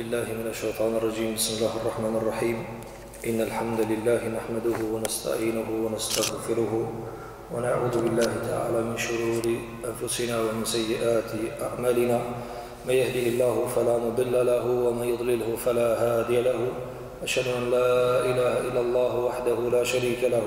بالله من الشيطان الرجيم بسم الله الرحمن الرحيم إن الحمد لله نحمده ونستعينه ونستغفره ونعوذ بالله تعالى من شرور أنفسنا ومن سيئات أعمالنا من يهده الله فلا مضل له ومن يضلله فلا هادي له أشهد أن لا إله إلا الله وحده لا شريك له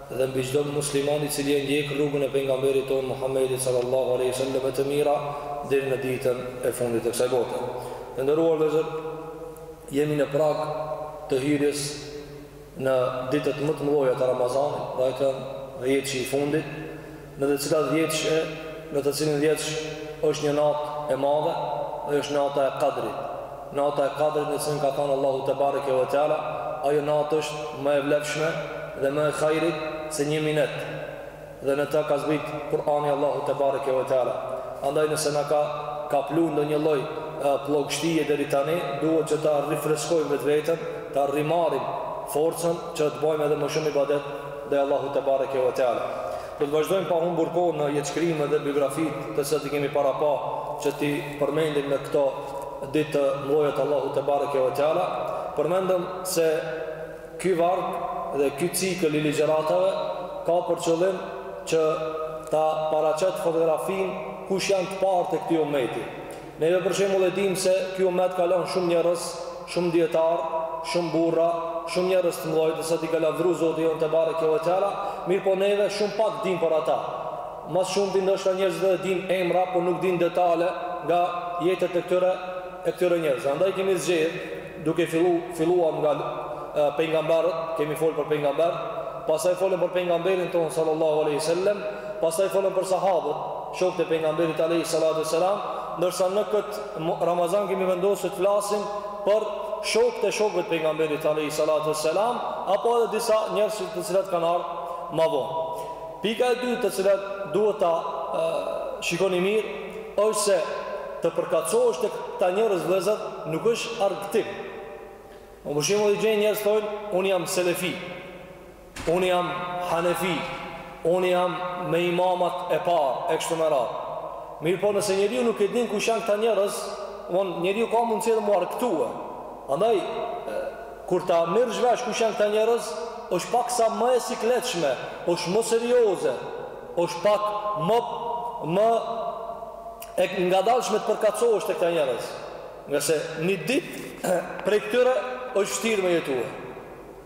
dhe mbi çdo musliman i cili e ndjek rrugën e Pejgamberit tonë Muhammedit sallallahu alejhi ve sellem me të mira deri në ditën e fundit të kësaj bote. Të nderuar vëllezër, jemi në prag të hyrjes në ditët më të mëdha të Ramazanit, dhe ai asht dhjetëshi i fundit, Në të cilat dhjetësh e në të cilin dhjetësh është një natë e madhe, ajo është nata e Kadrit. Nata e Kadrit në të cilën ka thënë Allahu te bareke ve teala, ajo natë është më e vlefshme dhe më e hajrit se një mijë net. Dhe në të ka zbrit Kur'ani i Allahut te bareke ve teala. Andaj nëse na ka kaplu ndonjë lloj plogështie deri tani, duhet që ta rifreskojmë vetveten, ta rimarrim forcën që të bëjmë edhe më shumë ibadet ndaj Allahut te bareke ve teala. Do të vazhdojmë pa humbur kohë në jetëshkrimet dhe biografitë të cilat i kemi parapa që t'i përmendim në këto ditë të mëdha të Allahut te bareke ve teala. Përmendëm se ky varg dhe ky cikël i ligjëratave ka për qëllim që ta paraqet fotografinë kush janë të parët e këtij ummeti. Neve për shembull e dimë se ky umet ka shumë njerëz, shumë dijetarë, shumë burra, shumë njerëz të mëdhenj të cilët i ka lavdëruar Zoti jonë te bareke ve teala, mirëpo neve shumë pak dimë për ata. Më së shumti ndoshta njerëzit edhe dinë emra, por nuk dinë detale nga jetët e këtyre e këtyre njerëzve. Andaj kemi zgjedhë Duke fillu, filluam nga pejgamberët, kemi folë për pejgamber, pastaj folëm për pejgamberin tonë sallallahu aleyhi sallem, pastaj folëm për sahabët, shokët e pejgamberit aleyhi sallatu sallam, ndërsa në këtë Ramazan kemi vendosë të flasim për shokët e shokëve të pejgamberit aleyhi sallatu sallam, apo edhe disa njerëz të cilat kanë ardhë ma vonë. Pika e dytë të cilat duhet ta shikoni mirë, Është se të përkatësohesh tek këta njerëz vëllezër nuk është argëtim. Unë për shembull i gjej njerëz thonë unë jam selefi. Unë jam hanefi. Unë jam me imamat e parë e kështu me radhë. Mirëpo nëse njeriu nuk e din kush janë këta njerëz, von njeriu ka mundësi edhe m'u argëtue. Andaj kur ta merrsh vesh kush janë këta njerëz, është paksa më e sikletshme, është më serioze. Është pak më, më e ngadalshme të përkatësohesh te këta njerëz, ngase një ditë prej këtyre është vështirë me jetue.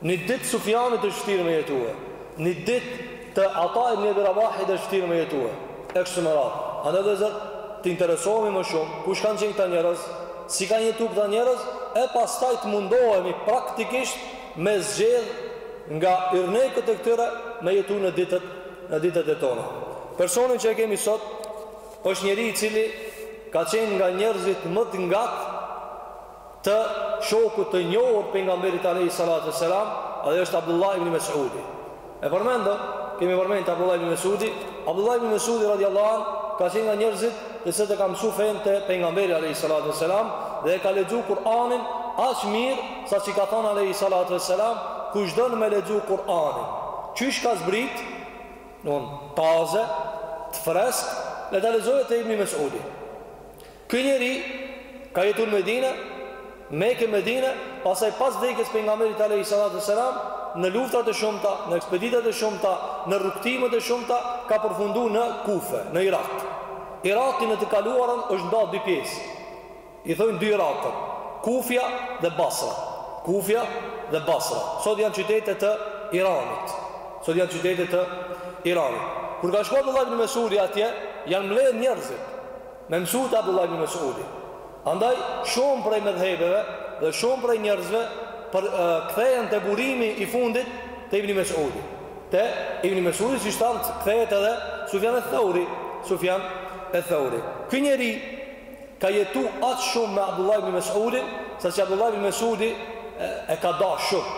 Një ditë Sufjanit është vështirë me jetue. Një ditë të Ata ibn Abi Rabahit është vështirë me jetue. E kështu me radhë. Andaj vëllezër, të interesohemi më shumë kush kanë qenë këta njerëz, si kanë jetuar këta njerëz e pastaj të mundohemi praktikisht me zgjedh nga yrnekët e këtyre me jetu në ditët në ditët e tona personin që e kemi sot është njeri i cili ka qenë nga njerëzit më të ngat të shokut të njohur pejgamberit alayhi salatu selam ai është Abdullah ibn Mas'udi E përmendëm, kemi përmend te Abdullah ibn Mesudi, Abdullah ibn Mesudi radiallahu an ka qenë nga njerëzit të cilët e ka mësu fenë te pejgamberi alayhi salatu wassalam dhe e ka lexu Kur'anin aq mirë sa që ka thonë alayhi salatu wassalam kush don me lexu Kur'anin qysh ka zbrit domethënë taze të freskët le ta lexojë te Ibn Mesudi Ky njeri ka jetu në Medine, Mekë Medine, pastaj pas vdekjes pejgamberit alejhi salatu ves selam, në luftat e shumta, në ekspeditat e shumta, në rrugëtimet e shumta, ka përfundu në Kufe, në Irak. Iraki në të kaluarën është nda dy pjesë. I thojnë dy Irakët, Kufja dhe Basra. Kufja dhe Basra. Sot janë qytete të Iranit. Sot janë qytete të Iranit. Kur ka shku Abdullah ibn Mesudi atje, janë mbledh njerëzit. Me mësu te Abdullah ibn Mes'udi. Andaj shumë prej medhhebeve dhe shumë prej njerëzve po kthehen te burimi i fundit te Ibni Mes'udi. Te Ibni Mes'udi siç thamë kthehet edhe Sufjan eth-Thauri, Sufjan eth-Thauri. Ky njeri ka jetu aq shumë me Abdullah ibn Mes'udin sa që Abdullah ibn Mes'udi e ka dashtë shumë,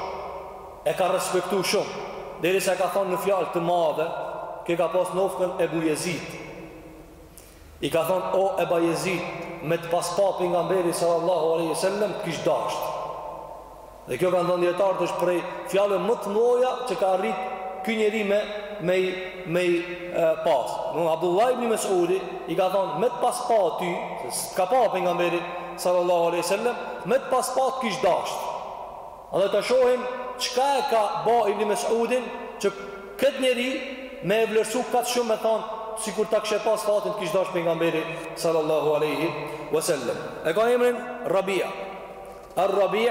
e ka respektu shumë, deri sa e ka thonë një fjalë të madhe, ky ka pas nofkën Ebu Jezid. I ka thonë, O Eba Jezid, me të pas pa pejgamberi sallallahu alejhi ve sellem të kish dashtë. Dhe kjo kanë thënë dietarët është prej fjalëve më të mëdha që ka arrit ky njeri me me i me i pas. Domthon Abdullah ibn Mesudi i ka thonë me të pas pa ty, s'e ka pa pejgamberin sallallahu alejhi ve sellem, me të pas pa të kish dashtë. Dhe ta shohim çka e ka ba Ibni Mes'udin që këtë njeri me e vlerësu kaq shumë me thanë sikur ta kishe pas fatin të kish dashtë pejgamberi sallallahu alejhi we sellem. E ka emrin Rabi. Ar-Rabi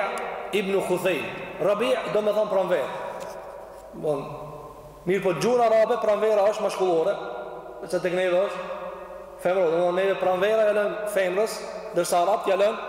Ibnu Khuthejm. Rabi domethanë pranverë. Bon, mirëpo n'gjuhën arabe pranvera është mashkullore, ndërsa tek neve është femërë, domethanë neve pranvera ia lëmë femrës, ndërsa arabët ia lënë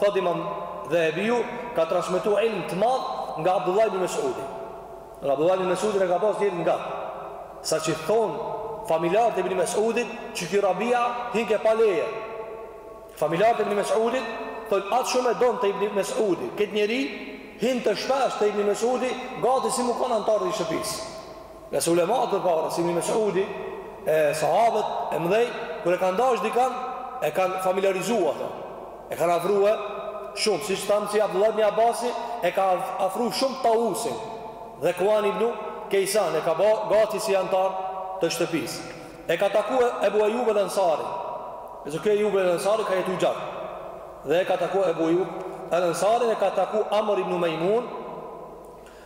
Thotë Imam Dhehebiu ka transmetu ilm të madh nga Abdullah ibn Mes'udi. Abdullah ibn Mes'udi e ka pas aq ngat sa që thon familjarët e ibn Mes'udit që ky Rabia hinke pa leje. Familjarët e ibn Mes'udit thonë aq shumë e donte ibn Mes'udi këtë njeri, hinte shpesh te ibn Mes'udi gati si me kanë anëtar i shtëpisë. Ngase ulemaët përpara, si Ibn Mes'udi e sahabët e mëdhenj, kur e kanë dash dikën, e kanë familjarizu atë. E kanë afru shumë, siç thamë si Abdullah ibn Abbasi e ka afru shumë Tausin Dhekuan ibn Kejsan e ka ba gati si anëtar të shtëpisë. E ka taku Ebu Ejub el-Ensarin. Se Ebu Ejub el-Ensari ka jetu gjatë. Dhe e ka taku Ebu Ejub el-Ensarin e ka taku Amr ibn Mejmun,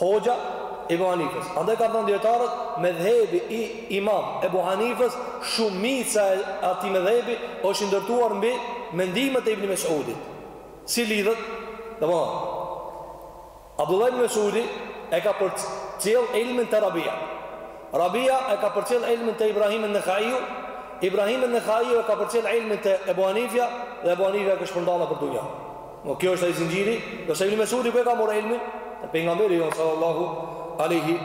Hoxha i Ebu Hanifës. Andaj kanë thënë dijetarët, medhhebi i Imam Ebu Hanifës, shumica e atij medhhebi është i ndërtuar mbi mendimet e Ibn Mes'udit. Si lidhet? Domethënë, Abdullah ibn Mes'udi e ka përcjellë ilmin te Rabia. Rabia e ka përcjellë ilmin te Ibrahim en-Nexhaiu, Ibrahim en-Nexhaiu e ka përcjellë ilmin te Ebu Hanifja dhe Ebu Hanifja e ka shpërnda nëpër dunja. Kjo është ai zinxhiri, domethënë Ibn Mesudi ku e ka marrë ilmin? Te pejgamberi jon sallallahu alaihi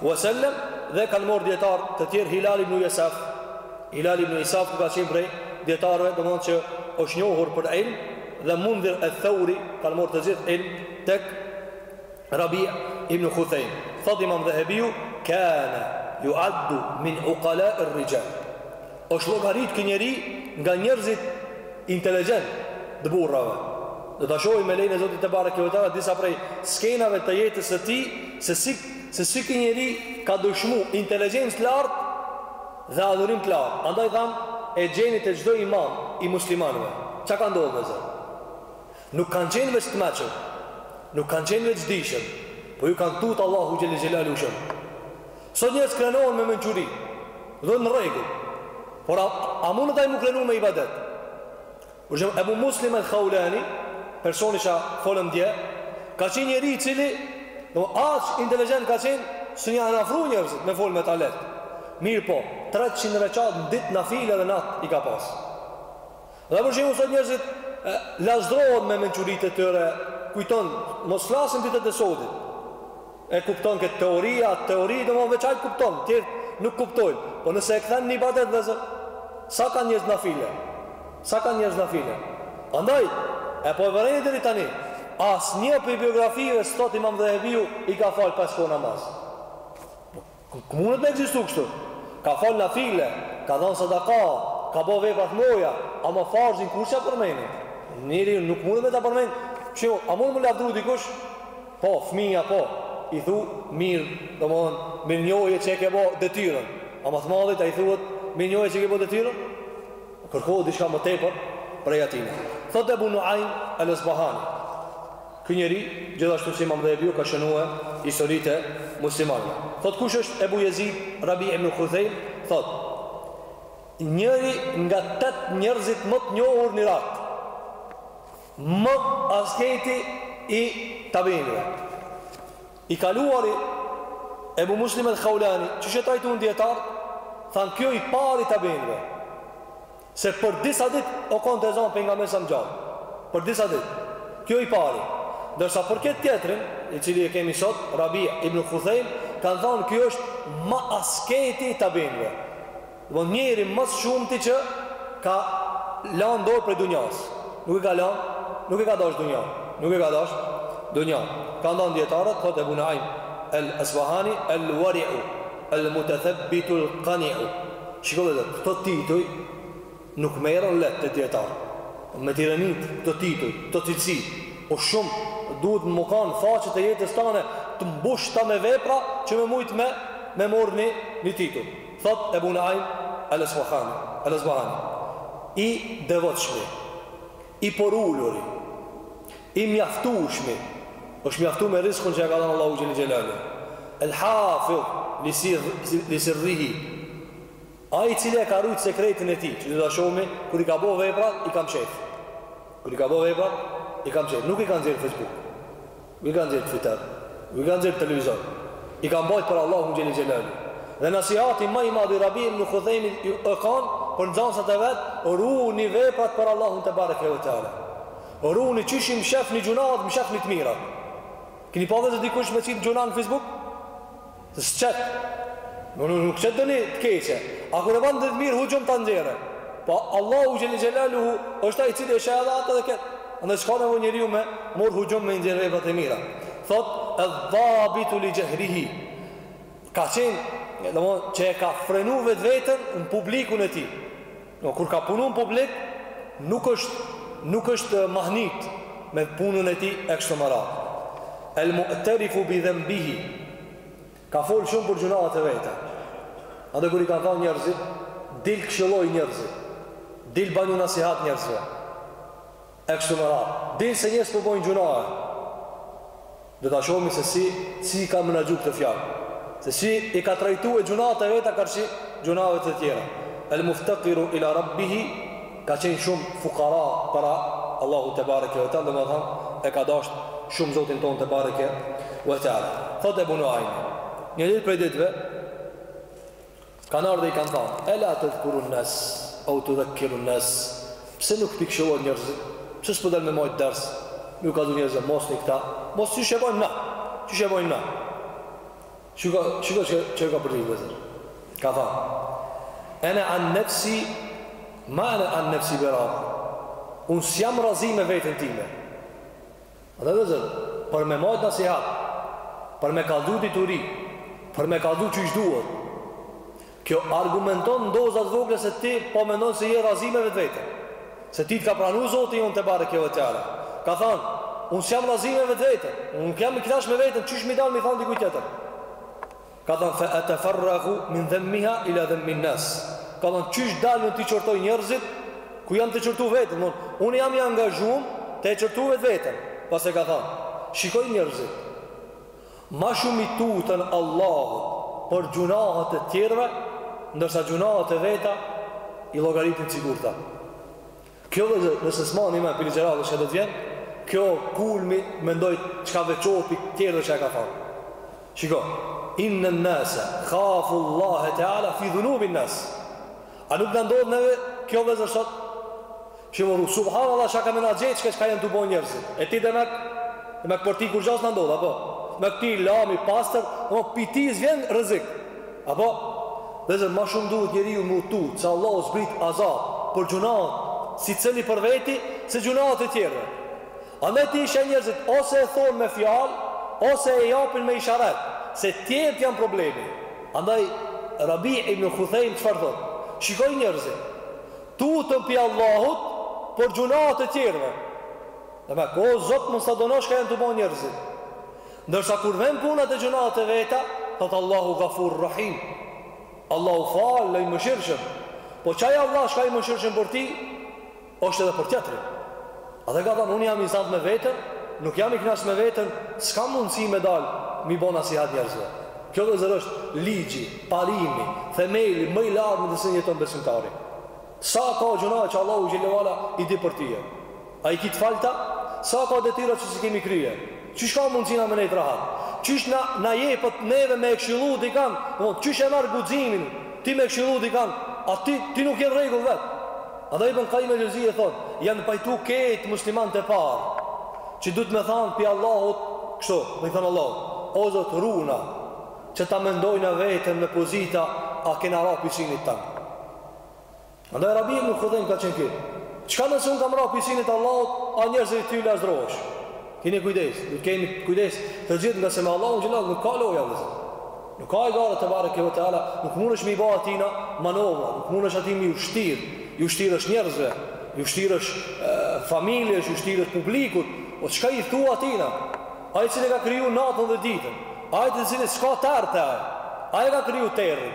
wasallam dhe kanë marrë dietar të tjerë Hilal ibn Yasaf. Hilal ibn Yasaf ka qenë prej dietarëve, domethënë që është njohur për ilm dhe Mundhir eth-Thauri kanë marrë të gjithë ilm tek Rabi ibn Khuthejm. Thotë Imam Dhahabiu, "Kana yu'addu min uqala ar-rijal." Është llogarit ky njeri nga njerëzit inteligjent të burrave. Do ta shohim me lejen e Zotit tebareke ve teala disa prej skenave të jetës së tij se si se si ky njeri ka dëshmu inteligjencë të lartë dhe adhurim të lartë. Andaj thamë e gjeni te çdo imam i muslimanëve. Çka ka ndodhur vëllezër? Nuk kanë qenë veç t'mençur, nuk kanë qenë veç t'dijshëm, po ju kanë tutë Allahu xhel-le xhelaluhu shumë. Sot njerëz krenohen me mençuri, dhe në rregull, por a, a mundet ai m'u krenu me ibadet? Për shembull, Ebu Muslim el-Khaulani, personi që folëm dje, ka qenë njeri i cili, aq inteligent ka qenë, s'ju kanë afru njerëzit me folë me të lehtë. Mirëpo, 300 rekat në ditë nafile dhe natë i ka pasë. Dhe për shembull sot njerëzit lazdrohen me mençuritë e tyre, kujton, mos flasim ditët e sodit. E kupton këtë teori, atë teori, domethënë veç ai kupton, tjerë nuk kuptojnë. Po nëse e kthen në ibadet vëllezër, sa kanë njerëz nafile? Sa kanë njerëz nafile? Andaj, a po e vëreni deri tani, asnjë prej biografive s'thotë Imam Dhehebiu i ka falë pesë kohë namaz. Nuk mundet me ekzistu kështu. Ka fal nafile, ka dhënë sadaka, ka bë vepra të mëdha, ama farzin kurrë s'ja përmend? Njeriu nuk mundet me ta përmend. Për shembull, a mundet m'u lavdëru dikush? Po, fëmija po, i thu mirë, domethënë, mirënjohje që e ke bë detyrën. Ama të madhit a i thuhet mirënjohje që e ke bë detyrën? Kërkohet diçka më tepër prej atij. Thotë Ebu Nuajm el-Esbahani. Ky njeri, gjithashtu si Imam Dhehebiu ka shënue historitë e muslimanëve. Thotë kush është Ebu Jezid Rabi ibn Khuthejm, thotë, Njëri nga tetë njerëzit më të njohur në Irak, më asketi i Tabiinëve. I kaluari Ebu Muslim el-Khaulani, qysh e trajtuan dijetarët? Thanë kjo i pari i Tabiinëve. Se për disa ditë o kon te Zoti nga mesazhi gjatë për disa ditë kjo i pari ndërsa për ketë tjetrin i cili e kemi sot rabi ibn khuthejm kan than ky është ma asketi i tabi'inve domthon njeri më së shumti që ka lan dor prej dunjas nuk e ka lan nuk e ka dash dunjan nuk e ka dash dunjan kan than dietarët thot ebu naim el esbahani el wari'u El Mutethebbitu El Qani'u, Shiko vëllezër, këto tituj nuk merren lehtë te dijetarët. Me t'i rendit këto tituj, këto cilësi, o shumë duhet me u kanë faqet e jetës tana të mbushta me vepra që me mujt me me morr ni ni titull. Thotë Ebu Nu'ajm El Esbahani, El Esbahani, I devotshmi, i poruluri, I mjaftueshmi, është mjaftu me riskun që e ka dhënë Allahu xhel xhelalu. El hafidh li sirr li sirrihi. Ai i cili e ka rujt sekretin e tij, që do ta shohmi kur i ka bo vepra, i ka mshef. Kur i ka bo vepra, i ka mshef. Nuk i ka nxjerrë n'Facebook. Nuk i ka nxjerrë n'Twitter. Nuk i ka nxjerrë n'televizor. I ka mbajt për Allahun xhel xhelalu. Dhe nasihati më i madh i Rabi ibn Khuthejmit o kanë për nxënësat e vet, ruani veprat për Allahun te bareke ve teala. O runi qysh i mshefni gjunat mshefni të mirat keni pa ve dikush me qit gjunah në facebook se s'qet nuk qet doni të keqe a kur e ban një të mirë huxhum ta nxjerrë po Allahu xhele xhelaluhu është ai i cili e sheh edhe atë dhe ket s'ka nevojë njeriu me marr huxhum me i nxjerrë veprat e mira thot ed-dabitu li xhehrihi ka qenë që e ka frenu vetveten në publikun e tij Po kur ka punu në publik nuk është nuk është mahnit me punën e tij e kështu me radhë. El mu'tarifu bi dhenbihi. Ka fol shumë për gjunahet e veta. Edhe kur i kanë thënë njerëzit, dil këshilloi njerëzit. Dil banu nasihat njerëzve. E kështu me radhë. Dil se njerëzit po bëjnë gjunahe. Do ta shohim se si si i ka menaxhu këtë fjalë. Se si i ka trajtue gjunahet e veta karshi gjunahve të tjera. El muftakiru ila rabbihi ka qenë shumë fukara para Allahut te bareke ve teala, domethënë e ka dashtë shumë Zotin tonë te bareke ve teala. Thotë Ebu Nuaimi, një ditë prej ditëve, Kanë ardhur dhe i kanë thënë, Ela tadhkurun nas, au tudhakkirun nas, Pse nuk po i këshillon njerëzit? Pse s'po dal me majtë ders? Me ju kallzu njerëzve, mosni këta, mos qysh e bojmë na, qysh e bojmë na. Shiko, shiko çka, çka përgjigjet. Ka thënë, Ene an nefsi, ma ene an nefsi bi radin. Unë s'jam razi me vetën time. Dhe vëllezër, për me majtë nasihat, për me kallxu dituri, për me kallxu qysh duhet, kjo argumenton në doza të vogla se ti po mendon se je razi me vetveten. Se ti të ka pranu Zoti jonë tebareke ve teala. Ka thënë, unë s'jam razi me vetveten, unë nuk jam i knaqt me veten, qysh mi dal mi thënë dikujt tjetër? Ka thënë, Fe eteferragu min dhemmiha ila dhemmi nnas. Ka thënë, qysh dal unë t'i qortoj njerëzit, kur jam tu qortu veten. Thon, unë jam i angazhum tu e qortu vetë veten. Pas e ka thënë, Shikoji njerëzit, ma shumë i tuten Allahut për gjunahet e tjerëve, ndërsa gjunahet e veta i llogaritin të sigurta. Kjo vëllezër nëse s'mani më pi ligjëratës shka do të vjen Kjo kulmi mendoj çka veçohet pi tjerave që e ka thanë Shiko Innen-nase khafullahe teala fi dhunubin-nas A nuk na ndodh neve kjo vëllezër sot Shi more Subhan Allah shka ka me na gjetë shka janë tu bo njerëzit E ti demek Demek për ti kurgja s'na ndodh apo Demek ti lam i pastër Demek pi ti s'vjen rrezik Apo, vëllezër, ma shumë duhet njeriu me u tut se Allahu zbrit azab për gjunahet secili për veti, se gjunahet e tjerëve. Andaj ti i sheh njerëzit ose e thonë me fjalë, ose e japin me isharet, se tjerët janë problemi. Andaj, Rabi ibn Khuthejm çfarë thotë? Shikoji njerëzit, tuten pi Allahut për gjunahet e tjerëve. Demek, o Zot, mos na dëno shka janë tu bo njerëzit. Ndërsa kur vjen puna te gjunahet e veta, thot Allahu Gafur Rahim, Allahu fal, Allahu i Mëshirshëm, po qaj Allah shka i Mëshirshëm për ti, osht edhe për tjetrin. Andaj ka thënë, unë jam i zant me veten, nuk jam i knaqë me veten, s'kam mundësi me dalë mi bo nasihat njerëzve. Kjo vëllezër është ligji, parimi, themeli, më i lartë në të cilën jeton besimtari. Sa ka gjunahe që Allahu xhel-le ve ala i di për tije. A i ki të falta? Sa ka detyra që s'i kemi krye? Qysh ka mundësi na me nejtë rahat? Qysh na, na jepet neve me e këshilu dikan? Domthon, qysh e merr guximin ti me këshilu dikan? A ti, ti nuk je në rregull vetë? Andaj Ibn Kajjim el-Xhevzi thotë, janë pajtu krejt muslimanët e parë, që duhet me thanë pi Allahut, kështu, me i thanë Allahut, o zotë runa, që ta mendojna veten në pozita, a kena ra pi synit tand. Andaj Rabi ibn Khuthejm ka qenë kshtu. Çka nëse unë kam ra pi synit Allahut, a njerëzve ti u lavdrohesh? Kini kujdes, të keni kujdes të gjithë ngase me Allahun xhel-le ve ala nuk ka loja vëllezër. Nuk ka hajgare tebareke ve teala, nuk mundesh mi ba atina manovra, nuk mundesh atij m'iu shtirë, iu shtiresh njerëzve, iu shtiresh familjes, iu shtiresh publikut, po çka i thu atina? Ai i cili e ka kriju natën dhe ditën, ai i cili s'ka terr te ai, ai e ka kriju terrin,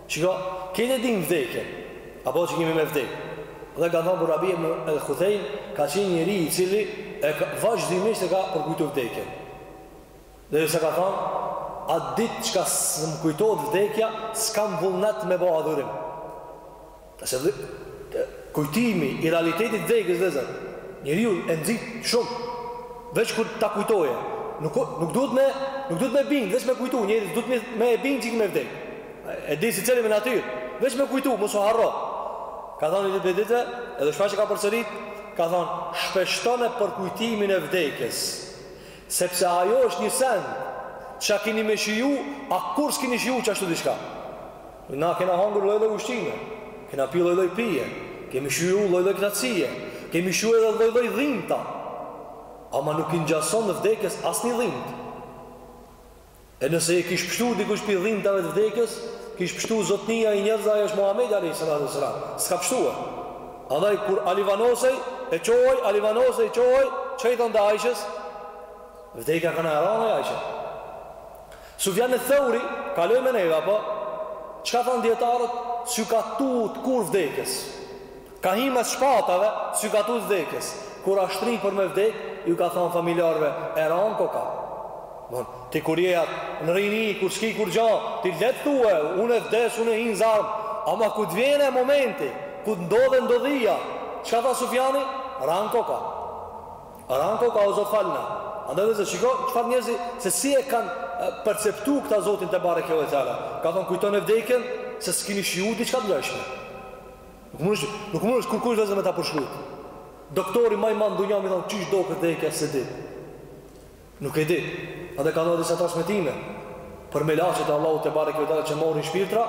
Shiko, krejt e dimë vdekjen, apo që kemi me vdek. Dhe ka thënë Er-Rabi ibn el-Huthejm, ka qenë njeri i cili e ka, vazhdimisht e ka përkujtu vdekjen. Derisa ka thënë, Atë ditë çka s'më kujtohet vdekja, s'kam vullnet me bo adhurim. Nëse dhe kujtimi i realitetit vdekjes vëllezër njeriu e nxit shumë veç kur ta kujtoje nuk nuk duhet me nuk duhet me bind veç me kujtu njeriun s'duhet me me e bind qi ki me vdek e di secili me natyrë veç me kujtu mos u harro ka thënë një ditë edhe shpesh e ka përsërit ka thënë shpeshtone përkujtimin e vdekjes sepse ajo është një send ça keni me shiju a kurrë s'keni shiju qashtu diçka Na kena hangur lloj-lloj ushqime, kena pi lloj-lloj pije, kemi shiju lloj-lloj kënaqësie, kemi shiju edhe lloj-lloj dhimbta, ama nuk i ngjason vdekjes asnjë dhimbtë. E nëse e kish pështu dikush pi dhimbtave të vdekjes, kish pështu zotnia i njerëzve ai është Muhamedi alejhi salatu ves selam. S'ka pështue. Andaj kur alivanosej e çohej, alivanosej e çohej, çka i thonte Ajshës? Vdekja kanka e ranë oj Ajshe. Sufjan Eth-Thauri, kaloi me neve apo? Çka thanë dijetarët? S'ju ka tut kurrë vdekjes. Ka hi mes shpatave, s'ju ka tut vdekjes. Kur u shtri për me vdek, ju ka thanë familjarëve, e ranë koka. Domthon, ti kur je at në rini, kur s'ki kurgja, ti lehtë thue, une vdes, une hi në zjarm, ama kur të vjene momenti, kur të ndodhe ndodhija, çka tha Sufjani? Ranë koka. Ranë koka o zot fal na. Andaj vëllezër shiko çfarë njerëzi se si e kanë perceptu këta Zotin tebareke ve teala. Ka thonë kujtone vdekjen se s'kini shiju diçka të ngjashme. Nuk mundet, nuk mundet kurrkush vëllezër me ta përshkru. Doktori më i madh në dunja me thonë qysh doket vdekja s'e di. Nuk e di. Andaj ka ndodhur disa transmetime për melaqet e Allahut tebareke ve teala që morrin shpirtra,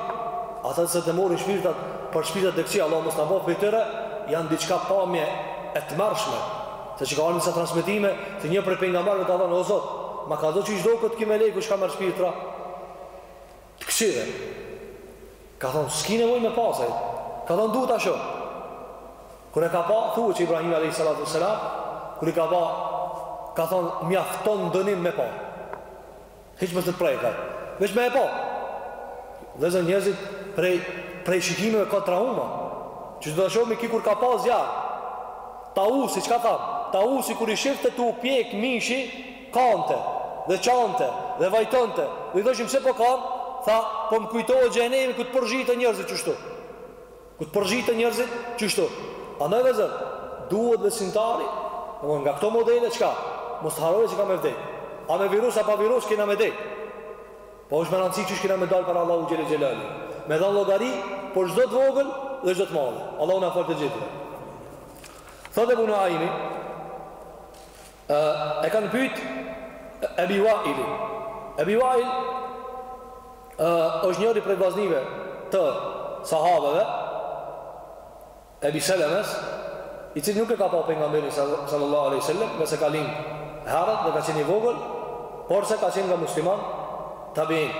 ata se të morrin shpirtrat për shpirtrat e këqij, Allahu mos na bëftë prej tyre, janë diçka pamje e tmerrshme. Siç ka ardhur disa transmetime se një prej pejgamberëve ka thënë o Zot, ma kallzo qysh doket ky meleku çka merr shpirtra. Të këqijve. Ka thonë, s'ki nevoj me pa. Ai ka thonë, due ta shoh. Kur e ka pa, thuhet që Ibrahimi a.s. Kur e ka pa, ka thonë, mjafton dënim me pa. Hiç mos me të prek, veç me e pa. Vëllezër njerëzit, prej, prej shikimeve kanë trauma. Që do ta shoh me ki kur ka pa zjarr. Tausi, çka thamë? Tausi kur i shifte tu u pjek mishi, Qante, dhe qante, dhe vajtonte, dhe i thoshim pse po kan, tha, po më kujtohet xhehenemi ku të përzhiten njerëzit qeshtu. Ku të përzhiten njerëzit qeshtu. Andaj vëllezër, duhet besimtari, domthonë nga këto modele çka? Mos të harrojë se ka me vdekë. A me virus apo pa virus kena me vdekë. Po është me rëndësi qysh kena me dalë para Allahu xhel xhelal. Me dhënë llogari për çdo të vogël dhe çdo të madhe. Allahu na faltë të gjithëve. Thotë Ibn Aimi, E kanë pyet Ebi Uailin. Ebi Uail është njëri prej vllaznijve të sahabeve, Ebi Selemes, i cili nuk e ka pa pejgamberin sallallahu alaihi wasallam, nga se ka lind herët dhe ka qenë i vogël, porse ka qenë nga musliman tabiin.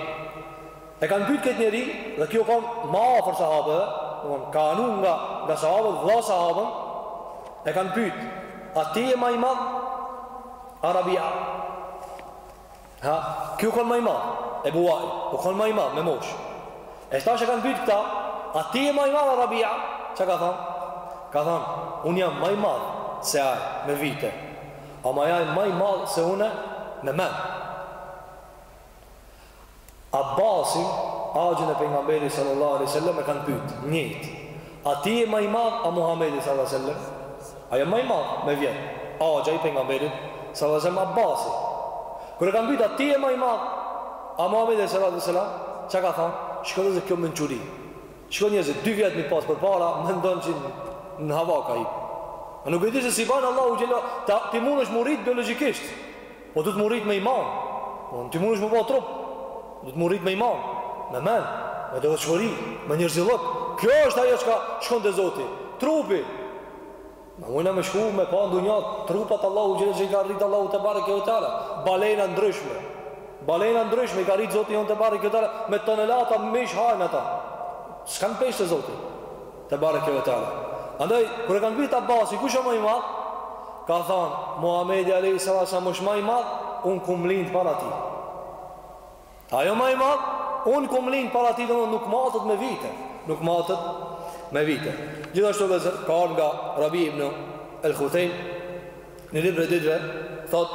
E kanë pyet këtë njeri dhe ky u kon ma afër sahabeve, domthon ka nxanë nga nga sahabët, vlla sahabën, e kanë pyet, a ti je ma i madh a Rabia? Ha, ky u kon ma i madh. Ebu Uail u kon ma i madh me mosh. E tash e kanë pyet këta, a ti je ma i madh a Rabia? Çka ka thon? Ka thon, un jam ma i madh se ai me vite. Ama aj ma i madh se unë me mend. Abbasin, axhën e Pejgamberit sallallahu alejhi dhe sellem e kanë pyet, njëjt, A ti je më i madh a Muhamedi sallallahu alejhi dhe sellem? Aj ma i madh me vjet? Axha i Pejgamberit sallallahu alejhi dhe sellem Abbasi. Kur e kanë pyet a ti je më i madh a Muhamedi sallallahu alejhi dhe sellem? Çka ka thënë? Shikoni vëllezër kjo mençuri. Shikoni njerëzit, dy vjet me i pas përpara mendon që në hava ka hi. A nuk e di se s'i bën Allahu xhel hata ti mundesh m'u rrit biologjikisht. Po duhet m'u rrit me iman. Po ti mundesh m'u bo trup, duhet m'u rrit me iman, me men, me devotshmëri, me njerzillëk. Kjo është ajo çka shkon te Zoti. Trupi. Na mujna me shku me pa në dunja, trupat Allahu xhel që i ka rrit Allahu tebareke ve teala. Balena ndryshme. Balena të ndryshme i ka rrit Zoti jonë tebareke ve teala. Me tonelata mish hajnë ata. S'kanë peshë te Zoti. Tebareke ve teala. Andaj kur e kanë pyet Abbasin, kush më i madh? Ka thënë, Muhamedi alaihi salatu wasallam më i madh, unë kum lind para tij. Aj o më i madh, unë kum lind para tij, domthonë nuk matet me vite, nuk matet me vite. Gjithashtu ka ardhur nga Rabi ibn al-Khuthaym në librin e ditëve, thotë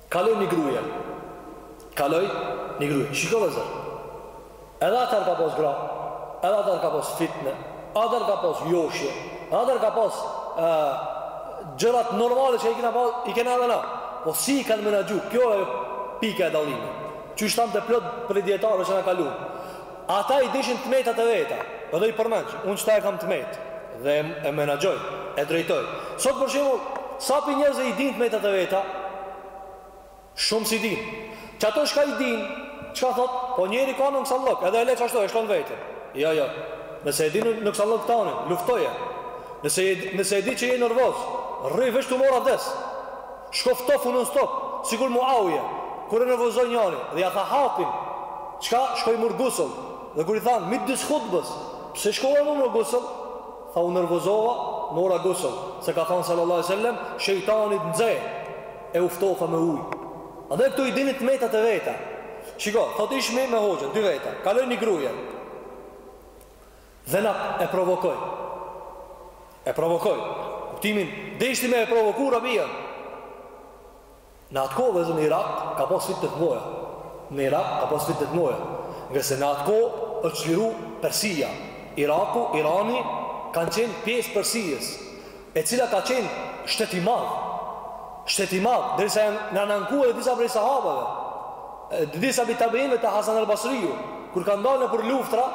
Kaloi një gruje. Kaloi një gruje. Shikoni vëllezër. Edhe atëherë ka pas gra, atëherë ka pas fitne, atëherë ka pas joshje, atëherë ka pas ë gjërat normale që i kena pas, i kena edhe na. Po si i kanë menaxhu? Kjo është pika e dallimit. Qysh thanë plot prej dijetarëve që na kaluan. Ata i dishin të metat e veta dhe i përmendshin. Unë qeta e kam të metë dhe e menaxhoj, e drejtoj. Sot për shembull, sa prej njerëzve i dinë të metat e veta? Shumë s'i dinë. Qato çka i dinë, çka thotë, po njeri ka nekesllëk, edhe e le qashtu, e lshon veten. Jo, jo. Nëse e din nekesllëk tani, luftoje. Nëse, nëse e di që je nervoz, rri veç tu marrë abdes. Shko ftofu non stop, sikur Muauija, kur e nervozoi njëri dhe ia tha hatibin, çka, shkoi mur gusull, dhe kur i thanë, midis hutbës, pse shkove more gusull, tha u nervozova, mora gusull, se ka thanë sallallahu alejhi ve sellem, shejtani të nxe, e u ftofa me ujë. A dhe këto i dinë të metat e veta. Shiko, thotë ishmi me hoxhën, dy veta, kalojnë një gruje, Dhe na e provokoi. E provokoi. Kuptimin, deshti me e provoku Rabia. Në atë kohë, vllezër në Irak, ka pas fitne të mdhaja. Në Irak, ka pas fitne të mdhaja. Ngase në atë kohë, është çliru Persia. Iraku, Irani, kanë qenë pjesë e Persisë. e cila ka qenë shtet i madh, shtet i madh, derisa janë anku edhe disa prej sahabeve, dhe disa prej tabiinëve të Hasan el Basriu, kur kanë dalë nëpër luftra,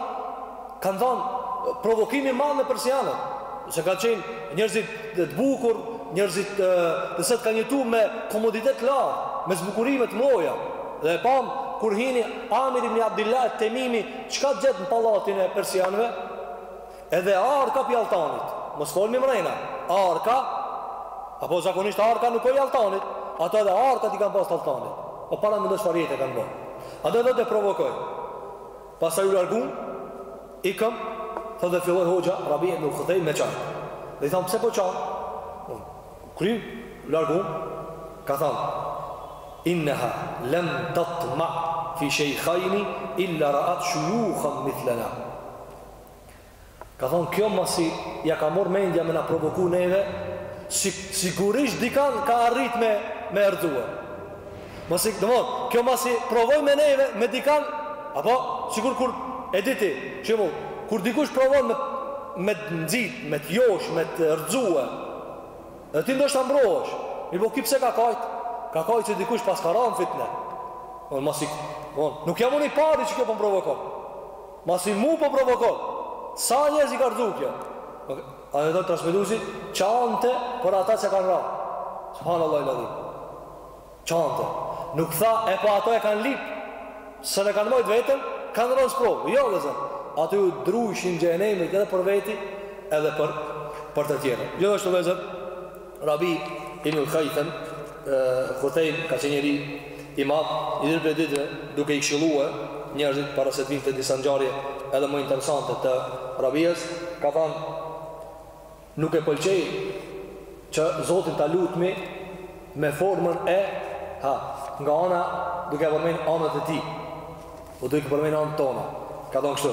kanë thonë provokim i madh me persianet, se ka qenë njerëz të bukur, njerëz të, të cilët kanë jetu me komoditet të lartë, me zbukurime të mdhaja, dhe e pamë, kur hini Amir ibn Abdillah et-Temimi, çka gjet në pallatin e persianëve, Edhe arka prej alltanit. Mos folni mrena. Arka apo zakonisht arka nuk o prej alltanit. Ato edhe arkat i kanë pas alltanit. Po para mendo çfarë jete kanë bërë. Ajo na provokoi. Pasi u largum ikëm Tha dhe filloj hoxha Rabi ibn Huthejm me qanë Dhe i thamë pse po qanë Kur je largu Ka thanë Inneha lem tatma Fi shejkhajni Illa raat shujukhan mithlena Ka thonë kjo masi ia ka mor mendja me na provoku neve si, sigurisht dikan ka arrit me, me rrzue Masi, domethënë, kjo masi provoi me neve Me dikan, apo, sikur e diti, që mu, kur dikush provon me Me të nxit, me të josh, me të rrzue Dhe ti ndoshta mbrohesh Mirëpo ky pse ka kajt Ka kajt se dikush pas ka ra n'fitne Dhe masi, domethënë, nuk jam unë i pari që kjo po m'provokon Masi mu po m'provokon. Sa njerëz i ka rrzu kjo. A e thotë transmetuesi qante për ata që kanë ra. Subhanallahu elazim. Qante. Nuk tha e po ato e kanë lyp. Se s'e kanë mojt veten, kanë ra n'sprovë. Jo vllezër. Ato ju drujshin xhehenemit edhe për veti edhe për, për të tjerë. Gjithashtu vllezër, Rabi ibn el-Hajthem Khuthejm ka qenë njeri i madh i gdhirë prej ditëve duke i këshilluar njerëzit para se të vinte disa ngjarje edhe më interesante te Rabia ka thënë nuk e pëlqej që Zotin ta lutmi me formën e ha nga ana duke përmend anët e tij po duke përmend anët tona ka thënë kështu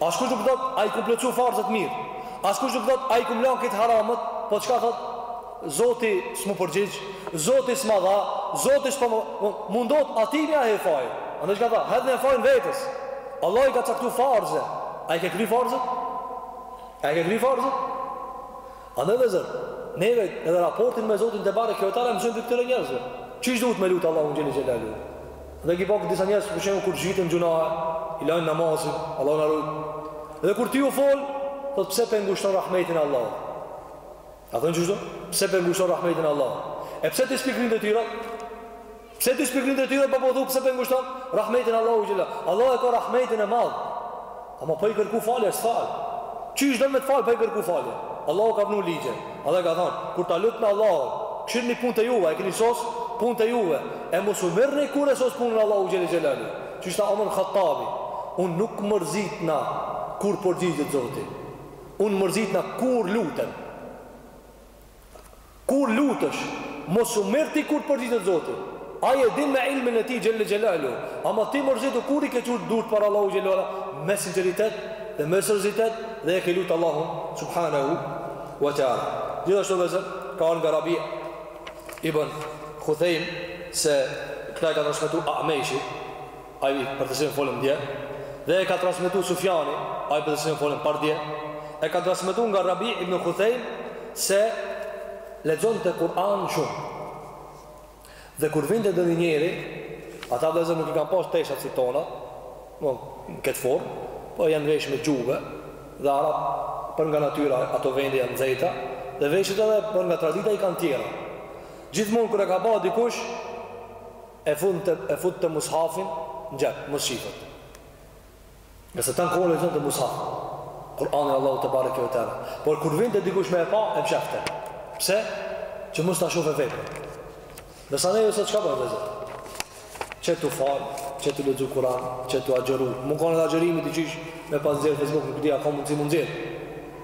Askush nuk thot a i kom plotsu farzet mirë. Askush nuk thot a i kom lan krejt haramet, po çka thot? Zoti s'mu përgjigj, Zoti s'ma dha, Zoti s'po mundet atij m'ja hedh fajin. Andaj çka tha? Hedhni fajin vetes. Allahu i ka caktu farze. A i ke kry farzet? A i ke kry farzet? Andaj vllezër, neve edhe raportin me Zotin tebareke ve teala mëson te këtyre njerëzve. Qysh duhet me lutë Allahun xhelle xhelaluhu? Dhe ki pak disa njerëz për shembull kur zhyten n'gjynahe, e lanë namazin, Allahu na rujt. Dhe kur ti u fol, thot pse pe ngushton rahmetin e Allahut? A thon kështu? Pse pe ngushton rahmetin e Allahut? E pse ti s'pi kryn detyrat? Pse ti s'pi kryn detyrat pa po thu pse pe ngushton rahmetin e Allahut xhela? Allahu e ka rahmetin e madh. Ama pa i kërku falje s'fal. Qysh don me të fal pa i kërku falje? Allahu ka vnu ligje. Edhe ka thënë, kur ta lutni Allahun, kqyrni punët e juve, a e keni sos punët e juve, e mos u merrni kur e sos punën Allahu xhelle xhelaluhu. Qysh tha Omer Khattabi, unë nuk mërzitna kur përgjigjet Zoti. Unë mërzitna kur lutem. Kur lutesh, mos u merr ti kur të përgjigjet Zoti. Ai e din me ilmin e Tij xhelle xhelaluhu. Ama ti mërzitu kur i ke çu durt para Allahut xhelle ala me sinqeritet dhe me seriozitet dhe e ke lut Allahun subhanehu ue teala. Gjithashtu o vëllezër, ka ardh nga Rabi ibn Khuthejm se këta e ka transmetu A'meshi, ai për të cilin folëm dje, dhe e ka transmetuar Sufjani, ai për të cilin folëm pardje, e ka transmetuar nga Rabi ibn Khuthejm se lexonte Kur'an shumë. Dhe kur vinte ndonjë njeri, ata vllezër nuk i kanë pas teshat si tona, në këtë formë, po janë vesh me xhybe, dhe arab, për nga natyra ato vende janë nxehta, dhe veshjet edhe për nga tradita i kanë tjera. Gjithmonë kur e ka pa dikush, E futte e futte mushafin n'xhep, mos shifet. Ngase tan kohën e lexonte mushafin, Kur'anin e Allahut te bareke ve teala. Por kur vinte dikush me e pa, e mshefte. Pse? Që mos ta shohë veprën. Ndërsa neve sot çka bëhet vllezër? Qe tu fal, qe tu lexu Kur'an, qe tu agjëru. Me kanë agjërimi ti qysh me pas nxjerr Facebook, nuk di a ka mundsi mund nxjerr.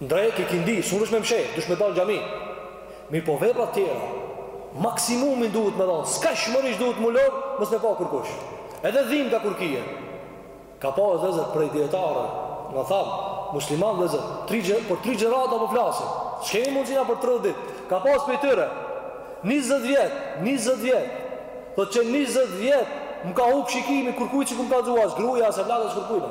Drejt i kindi, s'mundesh me mshef, dush me dal n'xhami. Mirëpo veprat tjera, maksimumin duhet me dhan, s'ka shmërish duhet mu lodh, mos me pa kurkush. Edhe dhimbt kur kije. Ka pas vëllezër prej dijetarëve, na thamë, musliman vëllezër, tri gje, për tri gjerata po flasim. S'kemi mundësi na për 30 ditë. Ka pas prej tyre 20 vjet, 20 vjet. Thotë që 20 vjet m'ka hup shikimi kurkujt s'ju kam anku as gruaja, as evladi, as kurkujna.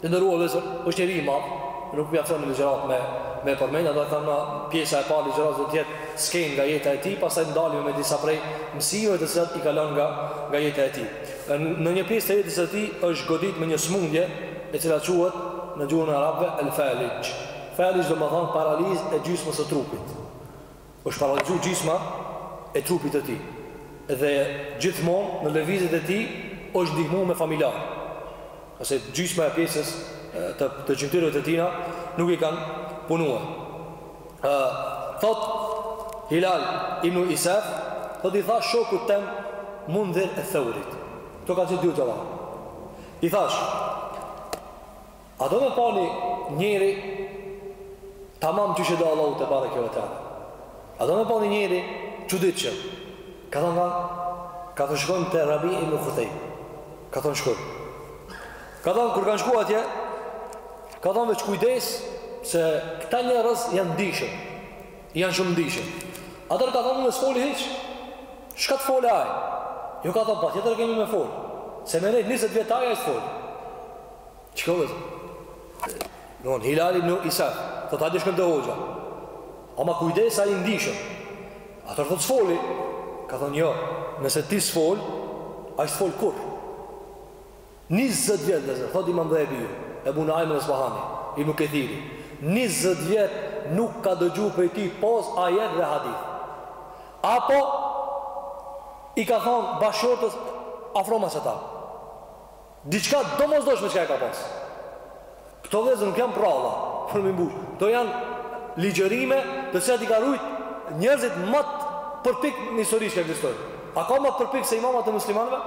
Të nderuar vëllezër, është njeri i madh, nuk mjafton një ligjëratë me me përmend, andaj thamë na pjesa e parë e ligjëratës do të jetë skenë nga jeta e tij, pastaj ndalemi me disa prej mësimeve të cilat i ka lënë nga nga jeta e tij. Në një pjesë të jetës së tij është godit me një sëmundje e cila quhet në gjuhën arabe el-falij. Falij do të thonë paralizë e gjysmës së trupit. Është paralizu gjysma e trupit të tij dhe gjithmonë në lëvizjet e tij është ndihmu me familjarë, ose gjysma e pjesës të të gjymtyrëve të tina nuk i kanë punuar. Ë, thotë Hilal ibn Jesaf, thotë i thash shokut tem Mundhir eth-Theurit. Këto kanë qenë dy ulema. I thash, A do me pa një njeri Tamam që që do Allahu tebareke ve teala A do me pa një njeri t'dijshëm Ka thonë kan Ka thonë shkojmë te Rebi ibn Huthejm Ka thonë shkojmë Ka thonë kur kanë shku atje Ka thonë veç kujdes Se këta njerëz janë ndishëm Janë shumë ndishëm Atëherë ka thonë mos i fol hiç Çka të folë ai Jo ka thonë patjetër kemi me fol Se me nejt njëzet vjet ai s'fol Çka vëllezër? Thon Hilal ibn Jesaf, thotë a dishka këtë hoxhë. Ama kujdes ai ndishëm. Atëherë thotë s'foli. Ka thonë jo, nëse ti s'fol, ai s'fol kurrë. 20 vjet dhe thotë Imam Dhehebi, Ebu Nuajm el-Asbahani, Ibn Kethiri. 20 vjet nuk ka dëgju prej tij pos ajet dhe hadith. Apo i ka thonë bashkëshortes afroma këta. Diçka të domosdoshme që e ka pas. Këto vëllezër nuk janë përralla, për me mbush. Këto janë ligjërime të cilat i ka ruajt njerëzit ma të përpiktë në histori që ekzistojnë. A ka ma përpiktë se imamat e muslimanëve,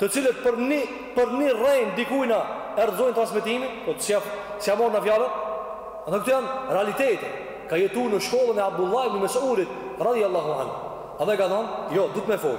të cilët për një për një rrenë dikujna e rrëzojnë transmetimin, po të shef s'ja marrin fjalën. Edhe këto janë realitete. Ka jetu në shkollën e Abdullah ibn Mes'udit, radhiyallahu anhu. Edhe ka thonë, "Jo, duhet me fol."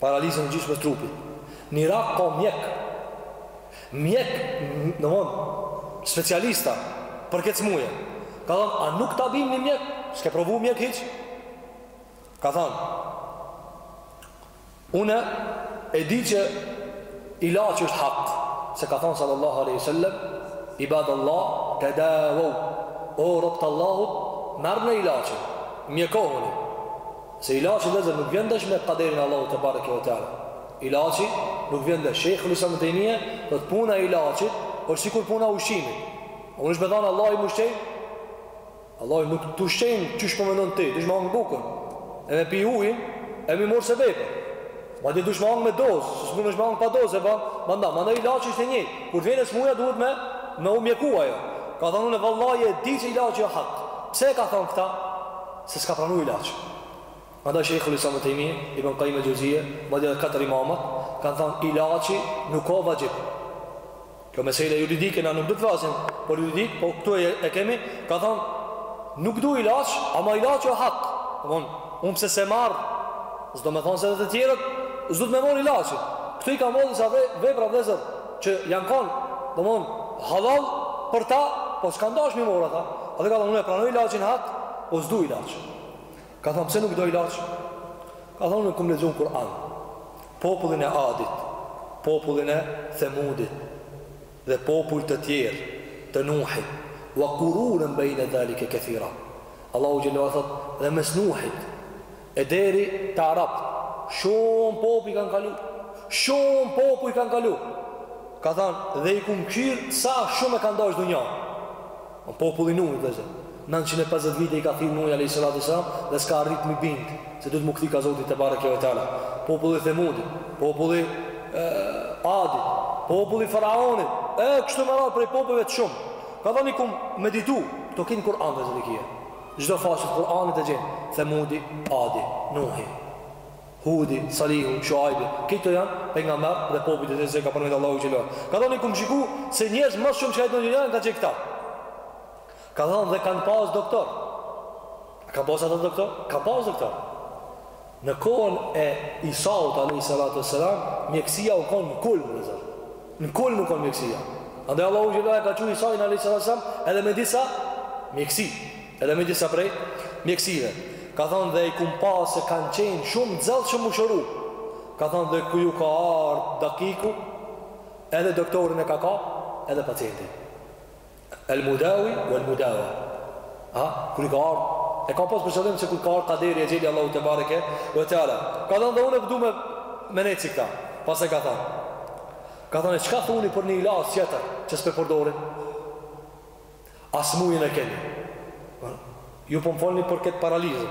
Paralizën e gjysmës trupit. Në Irak ka mjek. Mjek, domethënë, specialista për këtë smundje. Ka thënë, a nuk ta bim një mjek? S'ke provu mjek hiç? Ka thënë, Unë e di që ilaçi është hak, se ka thënë sallallahu alaihi wasallam, ibadallah tadawu. O robt e Allahut, merrni ilaçin, mjekohuni. Se ilaçi vëllezër nuk vjen ndesh me kaderin e Allahut te bareke ve teala. Ilaçi nuk vjen ndesh. Shejhul Islam ibn Tejmije thotë puna e ilaçit është sikur puna e ushqimit. Nuk është me thanë Allahu m'ushqen Allahu nuk të ushqen qysh po mendon ti Duhesh me hangër bukën E me pi ujin E mi morë se bebe Ma di dush me hangë me dozë Së së është me hangë pa dozë e ba M'anda, m'andaj ilaçi është e njëjtë Kur të vjen sëmundja duhet me Me u mjeku jo Ka thanë unë vallahi e di që ilaçi â hak Pse ka thanë këta se s'ka pranu ilaç. Prandaj Shejhul Islam Ibn Tejmije, Ibn Kajim El Xheuzije, madje edhe katër imamët, kanë thënë ilaçi nuk ka vaxhib. Kjo mesela juridike na nuk do të flasim për juridik, po këtu e, e kemi, ka thënë nuk du ilaç, ama ilaçi është hak. Domthon, unë pse s'e marr, s'domethënë se edhe të tjerët, s'duhet me marr ilaçin. Këto i kanë bërë disa vepra vllezër, Që janë kon, domthon, halal për ta, po s'kanë dashur m'i marrë ata. Edhe ka thonë, unë e pranoj ilaçin hak, po s'du ilaç. Ka thonë, pse nuk do ilaç? Ka thonë, unë kum lexu Kur'an. Popullin e Adit, popullin e Themudit dhe popull të tjerë të Nuhit, wa qurunan bayna zalika kathira. Allahu xhelalu thot, dhe mes Nuhit E deri te arabët. Shumë popuj kanë kalu. Shumë popuj kanë kalu. Ka than, dhe i kum kqyr sa shumë e kanë dashtë dunjanë. O populli i Nuhit, vëllezër. Nëntëqind e pesëdhjetë vite i ka thirr Nuhi alejhi selatu selam dhe s'ka arrit m'i bind se duhet m'u kthy ka Zoti te bareke ve teala. Populli i Themudit, populli i Adit, populli i Faraonit, e kështu me radhë prej popujve të shumtë. Ka than i kum meditu, kto krejt n'Kur'an vëllezër i kije. Çdo faqe të Kur'anit e gjen, Themudi, Adi, Nuhi, Hudi, Salihu, Shuaibi, këto janë pejgamberë dhe popujt e tyre që ka përmendur Allahu xhele. Ka thënë i kum shiku se njerëz më shumë që kanë dashtë dunjanë kanë qenë këta. Ka thënë dhe kanë pas doktor. Kanë pas ata doktor? Kanë pas doktor. Në kohën e Isaut alejhi salatu ue selam mjekësia u kon në kulm vëllezër. Në kulm u kon mjekësia. Andaj Allahu xhelalu e ka çu Isain alejhi salatu ue selam edhe me disa mjekësi, edhe me disa prej mjekësive. Ka thënë dhe i kum pa se kanë qenë shumë të zellshëm m'u shëru. Ka thënë dhe kur ju ka ardhur dakiku edhe doktorin e ka kap edhe pacientin. El Mudawi wal Mudawa. Ha, kur i ka ardhur, e ka pas për qëllim se kur ka ardhur kaderi exheli Allahu te bareke ve teala. Ka thënë dhe unë e me me ne çka. Pas e ka thënë. Ka thënë çka thoni për një ilaç tjetër që s'pe përdorin? A smujën e keni. Ju po më folni për këtë paralizë.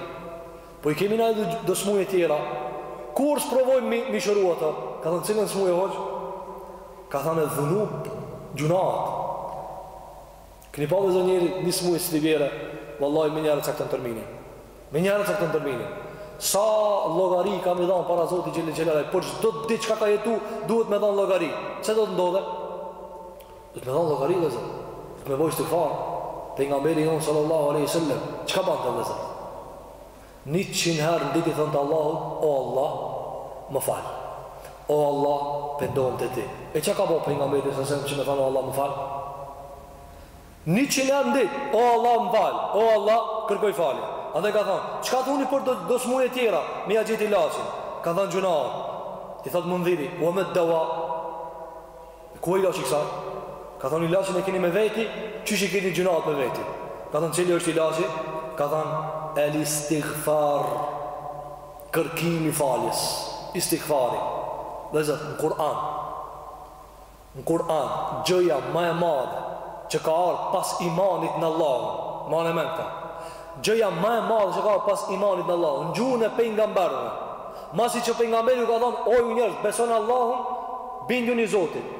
Po i kemi na edhe do smuje tjera. Kurrë s'provojmë mi, mi shëru ato. Ka thënë, cilën smujë, hoxhë? Ka thënë, dhunub, gjunahet. Këni pa vëzër njeri, një smujë sa t'i bjere, vëllaj, me njerë cakton tërmini. Me njerë cakton tërmini. Se llogari ka mi dhanë para Zotit Xhel-le Xhelaluh, por çdo diçka çka ka jetu, duhet me dhanë llogari. Se do të ndodhe? Do të më dhanë llogari vllezër, duhet me bo istighfar, pejgamberi jonë sallallahu aleyhi sallam, çka bante vllezër? Njëqind herë në ditë i thonte Allahut, o Allah, më fal, o Allah, pendohem te ti. E çka ka bo pejgamberi sallam që me thonë, o Allah, më fal? Njëqind herë në ditë, o Allah, më fal, o Allah, kërkoj falje. Andaj ka thonë, çka thoni për do, do smuje tjera, me ja gjet ilaçin? Ka thonë gjunahet, i thotë mundhiri, o me të Ku asht ilaçi i kësaj? Ka thënë ilaçin e keni me veti, qysh i keni gjunat me veti. Ka thënë cili është ilaçi? Ka thënë el istighfar. Kërkimi faljes, istighfari. Vllezër në Kur'an. Në Kur'an gjëja më e madhe që ka ardhur pas imanit në Allah, mbane në mend këta. Gjëja më e madhe që ka pas imanit në Allah, në gjuhën e pejgamberëve, masi që pejgamberi ju ka thënë, o ju njerëz, besoni Allahun, binduni Zotit.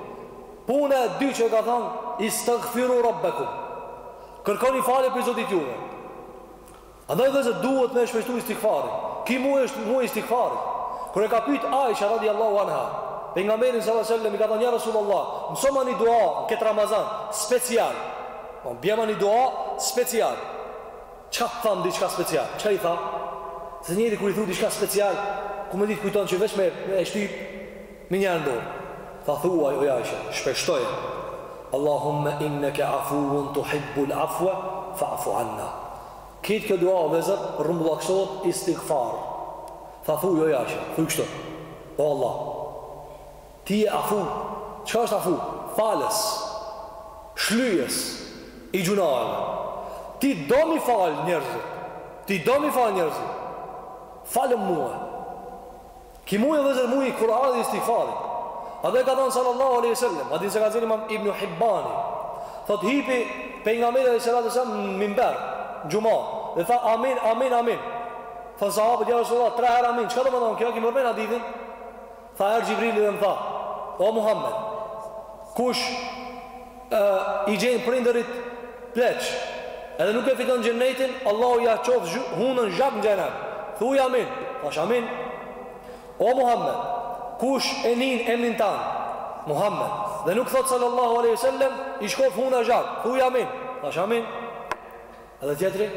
Puna e dytë që ju ka thënë, istaghfiru rabbakum. Kërkoni falje prej Zotit juve. Andaj vllezër duhet me shpeshtu istighfarin. Ki muaj është muaj i istighfarit. Kur e ka pyet Aisha radhiyallahu anha, pejgamberin sallallahu alaihi wasallam i ka thënë ja Rasulullah, mësoma një dua këtë Ramazan special. O bjema një dua special Çka të tham diçka special? Çka i tha? Se njeri kur i thu diçka special Ku me ditë kujton që veç me e shtyp Një një ndo Tha thuaj oj Aishe Shpeshtoje Allahumme inneke afuun tuhibbul afue fa'fu anna Kjo kjo dua o vllezër rrumbullaksohet istigfar Tha thuj oj Aishe Thuj kështu O Allah Ti je afu? Çka është afu? Falës. Shlyjes. I gjunaheve. Ti do mi falë njerëzit. Ti do mi falë njerëzit. Falëm mua. Ki muaj vllezër muaj i Kur'anit dhe Istighfarit. Andaj ka thënë sallallahu alaihi wasallam, hadithin e ka thënë Imam Ibn Hibban. Thot hipi pejgamberi alaihi salatu wasallam në minber, xhuma, dhe tha amin, amin, amin. Thanë sahabët ja Resulullah, tre herë amin. Çka do me thonë kjo? Kemi marrë hadithin? Tha erdh Xhibrili dhe më tha, O Muhammed, kush e i gjen prindërit pleq, edhe nuk e fiton Xhennetin, Allahu ia çoftë hunën zhag në Xhenem. Thuaj Amin. Thashë Amin. O Muhammed, kush e nin emnin tan, Muhammed, dhe nuk thotë Sallallahu alejhi ve sellem, i shkoftë huna zhag. Thuaj Amin. Thashë Amin. Edhe tjetri,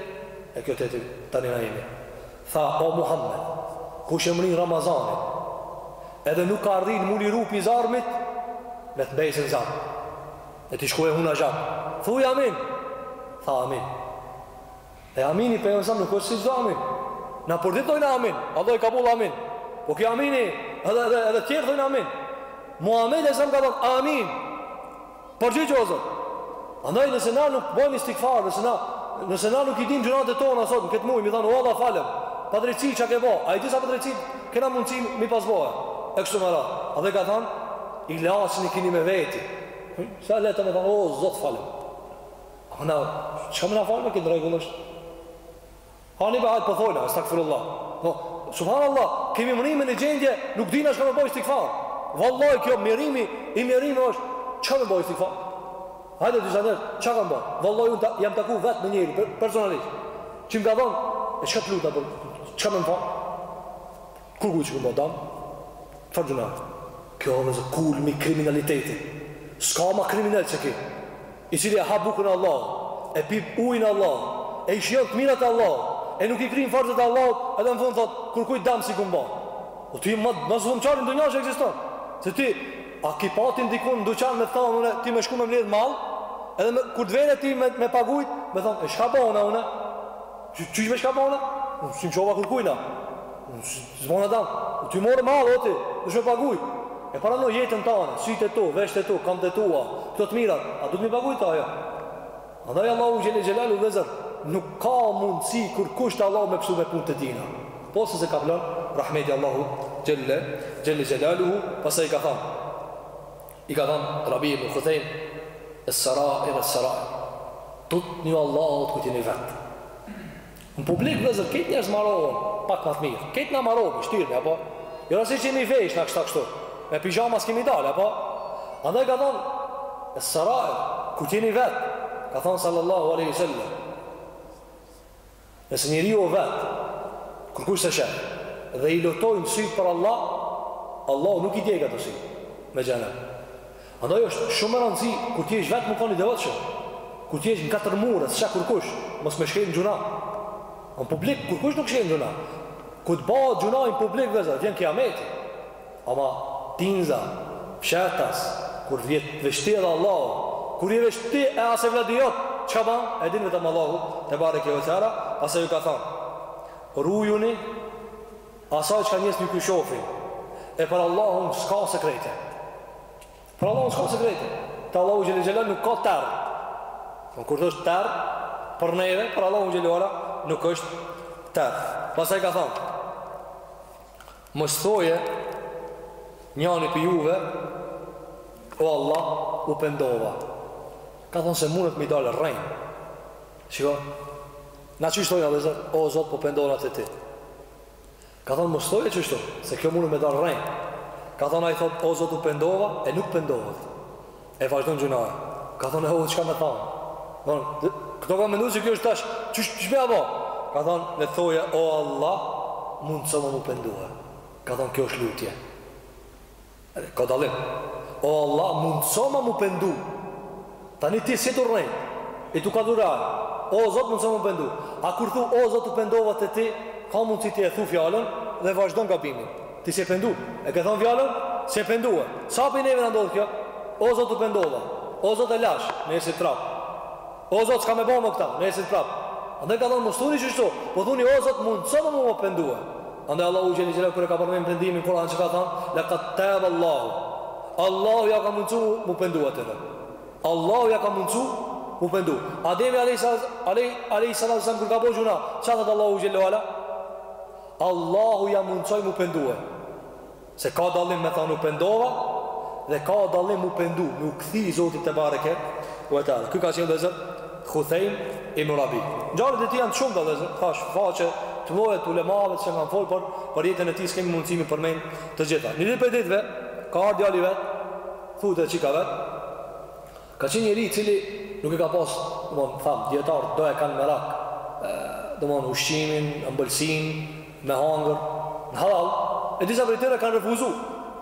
e kjo e treti Tani na jemi, tha, O Muhammed, kush e mrrin Ramazanin, edhe nuk ka arri m'u liru pi zjarmit, me të mbes në zjarm, e ti shkue huna zhag, thuj amin, tha amin. E amini i Pejgamberit nuk është si çdo amin. Na për ditë thojna amin, Allah i kabul amin. Po ki amini edhe, edhe, edhe tjerë thojnë amin. Muhammedi alejhi selam ka thonë amin. Përgjigju o Zot. Andaj nëse na nuk bëjmë istighfar, nëse na nëse na nuk i dimë gjynahet tona sot në këtë muaj, me thanë o Allah falem. Padrejtësi çka ke bo? A i di sa padrejtësi kena mundësi mi pas bo? E kështu me radhë. Andaj ka thënë ilaçin e keni me veti. Sa lehtë me thanë o Zot falem. Ana, çka me na falë këtë rregull është? Ani be hajt po thojna, estagfirullah. Po, subhanallah, kemi mrri me në gjendje, nuk dina shka me bo istigfar. Vallaj, kjo mjerimi i mjerimeve është, qka me bo istigfar? Hajde, disa njerëz, qa kam bo? Vallaj, unë ta, jam taku vetë me njeri, personalisht. Qi m'ka thonë, e qka të luta, qka me më fal? Kurkuj si kum bo dam. Çfarë gjynahu është? Kjo o vëllezër kulmi i kriminalitetit. Ska ma kriminel se ky. I cili e ha bukën e Allahut, e pi ujin e Allahut, e i shijon të mirat e Allahut, e nuk i kryn farzet e Allahut, edhe në fund thotë, kurkujt dam si kum ba. O ti je ma zullumqari në dunja që ekziston. Se ti a ki pa ti dikun në dyqan me të thanë unë ti me shku me ble mall, edhe me kur të vene ti me me pagujt, me thonë e çka bona unë? Qy, qysh be shka bona? Unë s'i mshova kurkujna. Unë si, si bona dam. O ti more mall, o ti, duhesh me paguj. E pra në jetën tane, sytë e tu, veshtë e tu, kamt e tua, këto të mirat, a duhet mi pagujt a jo? Andaj Allahu Xhele Xhelaluhu vllezër, nuk ka mundësi kurkush te Allahu me pshtu me punë të tina. Po se se ka plan, rahmeti Allahut Xhele, Xhele Xhelaluhu, pasaj ka thanë. I ka thënë Rabi ibn Khuthejm, Es-Sarair, Es-Sarair, tutni Allahut kur t'jeni vetë. Në publik vllezër, krejt njerëz marohen, pak ma të mirë, krejt marohen, shtiren, apo? Ja ne si që jemi vesh ne kështu kështu, me pijama s'kemi dalë, apo? Andaj ka thënë, Es-Sarair, kur t'jeni vetë, ka thënë sallallahu aleyhi sallam, Nëse njeriu o vet kërkush se sheh dhe i lotojnë sytë për Allah, Allahu nuk i djeg ato sy në xhenem. Andaj është shumë me rëndësi kur t'jesh vet me kon i devotshëm. Kur t'jesh në katër mure, s'të sheh kërkush, mos me shkel në gjynah. Në publik kërkush nuk shkel në gjynah. Kur të bëhet gjynahi në publik vëllazër, vjen kiameti. Ama tinza, fshetas, kur të vjet veç ti edhe Allahu, kur je veç ti e as evladi jot, çka ban, e din vetëm Allahu, tebareke ve teala, pastaj ju ka than, Rujuni asaj çka njerëzit nuk ju shofin, e për Allahun s'ka sekrete, për Allahun s'ka sekrete, te Allahu xhele xhelal nuk ka terr, kur osht terr, për neve, për Allahun xhele ve ala, nuk është terr, pastaj ka than, Mos thoje njani prej juve, O Allah, u pendova. Ka thonë se mundet me dalë rrejnë. Shiko, na qështu thojmë vllezër, o Zot, po pendohna te ti. Ka thonë, mos thoje qështu, se kjo mundet me dalë rrejnë. Ka thonë, ai thotë, o Zot, u pendova, e nuk pendohet. E vazhdon gjunahe Ka thonë e po çka me thanë Thonë, këto ka mendu që kjo është tash Qysh me ja bo Ka thonë, me thoje, o Allah Mundësoma mu pendue Ka thonë, kjo është lutje Ka dallim O Allah, mundësoma mu pendu Tani ti s'je tu rrejt Je tu ba dua O Zot, mundësoma mu pendu A kur thu, o Zot, u pendova te ti Ka mundësi ti e thu fjalën Dhe vazhdon gabimin Ti s'je pendu? E ke thënë fjalën? S'je pendue? Sa prej neve na ndodh kjo? O Zot u pendova. O Zot e lash, nesrit prap. O Zot s'kam me ba më këta, nesrit prap. Andaj ka thënë mos thuni kështu, po thuni o Zot mundësoma mu pendue. Andaj Allahu xhelle xhelalu kur e ka përmend pendimin n'Kur'an çka ka thënë? Laqad taba Allahu. Allahu ja ka mundësu mu pendu atyre. Allahu ja ka mundësu mu pendu. Ademi alejhi alejhi alejhi salam kur ka bo gjunah, ça thot Allahu xhelle ve ala? Allahu ja mundësoj mu pendue Se ka dallim me than u pendova Dhe ka dallim mu pendu Mu kthy Zotit tebareke ve teala Ky ka qenë vllezër Khuthejm ibnu Rabi Ngjarjet e tij janë shumë vllezër Thash faqe të mdha të ulemave që kanë folë Por për jetën e tij s'kemi mundësi mi përmend të gjitha Një ditë prej ditëve Ka ardhë djali vetë Thuhet çika vetë Ka qenë njeri i cili nuk e ka pas, domthon, tham dijetarët do e kanë merak, domthon ushqimin, ëmbëlsinë, me hangër, në hallall, e disa prej tyre kanë refuzu.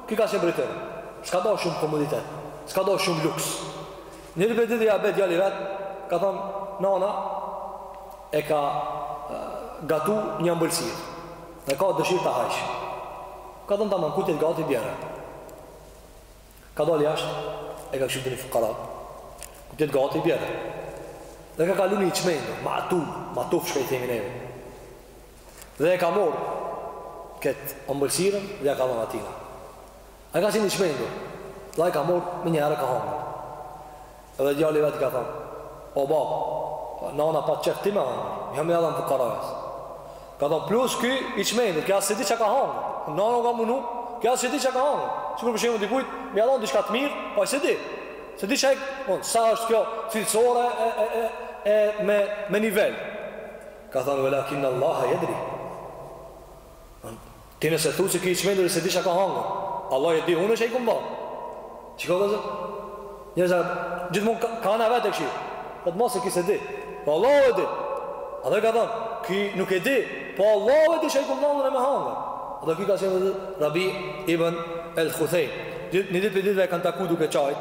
Ky ka qenë prej tyre. S'ka dashur shumë komoditet, s'ka dashur shumë luks. Një prej ditëve ja be djali vet, ka thënë nana e ka gatu një ëmbëlsirë. Dhe ka dëshirë ta hajsh. Ka thënë tamam, kur të jetë gati bjerë. Ka dalë jashtë, e ka shku te një fukara, kur të jetë gati bjere. Dhe ka kalu një çmenë, ma'tuh, matuf çka i themi neve. Dhe e ka morë këtë ëmbëlsirën dhe e ka dhënë atina. E ka qenë një çmenë, dhe e ka morë, menjëherë ka hangë. Edhe djali i vet i ka thënë, O baba, nana pat qef ti me hangër, jo me ia dhënë fukarajës. Ka thënë, Plus ky i çmendur, ky as s'e di çka ka hangër. Nana u ka munu, ky as s'e di çka ka hangër. Sikur për shembull dikujt me ia dhënë diçka të mirë, po ai s'e di. S'e di çka, po sa është kjo cilësore e e e e me me nivel. Ka thënë, Walakinnallaha yedri. Ti nëse thu se ky i çmenduri s'e di ça ka hangër, Allah e di une ça i kom ba. Shiko vëllazër, njerëz janë, gjithmonë ka, ka ana e vet e këqij. Thotë mos se ky s'e di. Po Allahu e di. Andaj ka thënë, ky nuk e di, po Allahu e di ça i kom dha une me hangër. Andaj ky ka qenë vëllazër Rabi ibn el-Khuthejm. Një ditë prej ditëve e kanë taku duke qajt.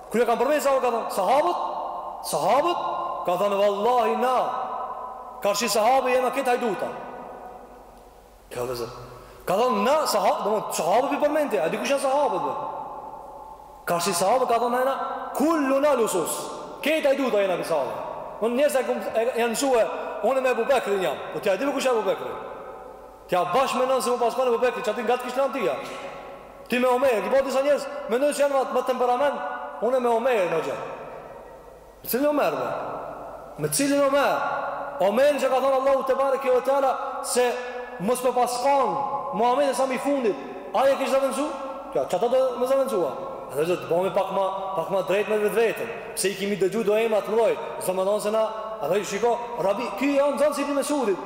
Kur ja kanë përmend sahabët ka thënë, sahabët? Sahabët? Ka thënë, vallahi na karshi sahabëve jena kejt hajduta. Ja vëzë. Ka thënë na sahabët, do të sahabët i përmendti, a di kush janë sahabët? Dhe? Karshi sahabët ka thënë na kulluna lusus. Kejt hajduta jena këta sahabë. Unë njerëz e janë mësue, unë me Abu Bekrin jam. Po ti a di kush është Abu Bekri? Ti a bash menon se me pas kanë Abu Bekri, qaty ngat të kish lan ti ja. Ti me Omerin, ti po disa njerëz mendojnë se janë ma ma temperament, unë me Omerin o xhel. Me cilin Omer be? Me cilin Omer? Omerin që ka thënë Allahu tebareke ve teala se mos me pas kan Muhammedi alejhi selam i fundit, ai e kish zavendësu? Kjo, qata do me zavendësu a? A dhe zëtë, bëmi pak ma, pak ma drejt me vetveten, se i kimi dëgju do emra t'mdhaj, s'domethonë se na, a dhe shiko, Rabi, ky është nxënësi i Ibn Mesudit,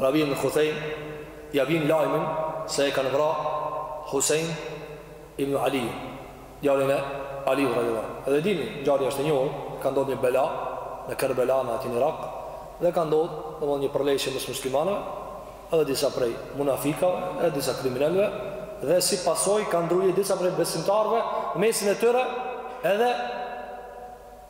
Rabi ibn Khuthejm ia bijnë lajmin se e kanë vrarë Husejn ibn Aliun, djalin e Aliut radijallahu anhu. Edhe e dini, ngjarja është e njohur, ka ndodh një bela në Kerbela aty në Irak dhe ka ndodh, domethënë, një përleshje mes muslimanëve edhe disa prej munafikave e disa kriminelëve dhe si pasojë kanë ndërru jetë disa prej besimtarëve, në mesin e tyre edhe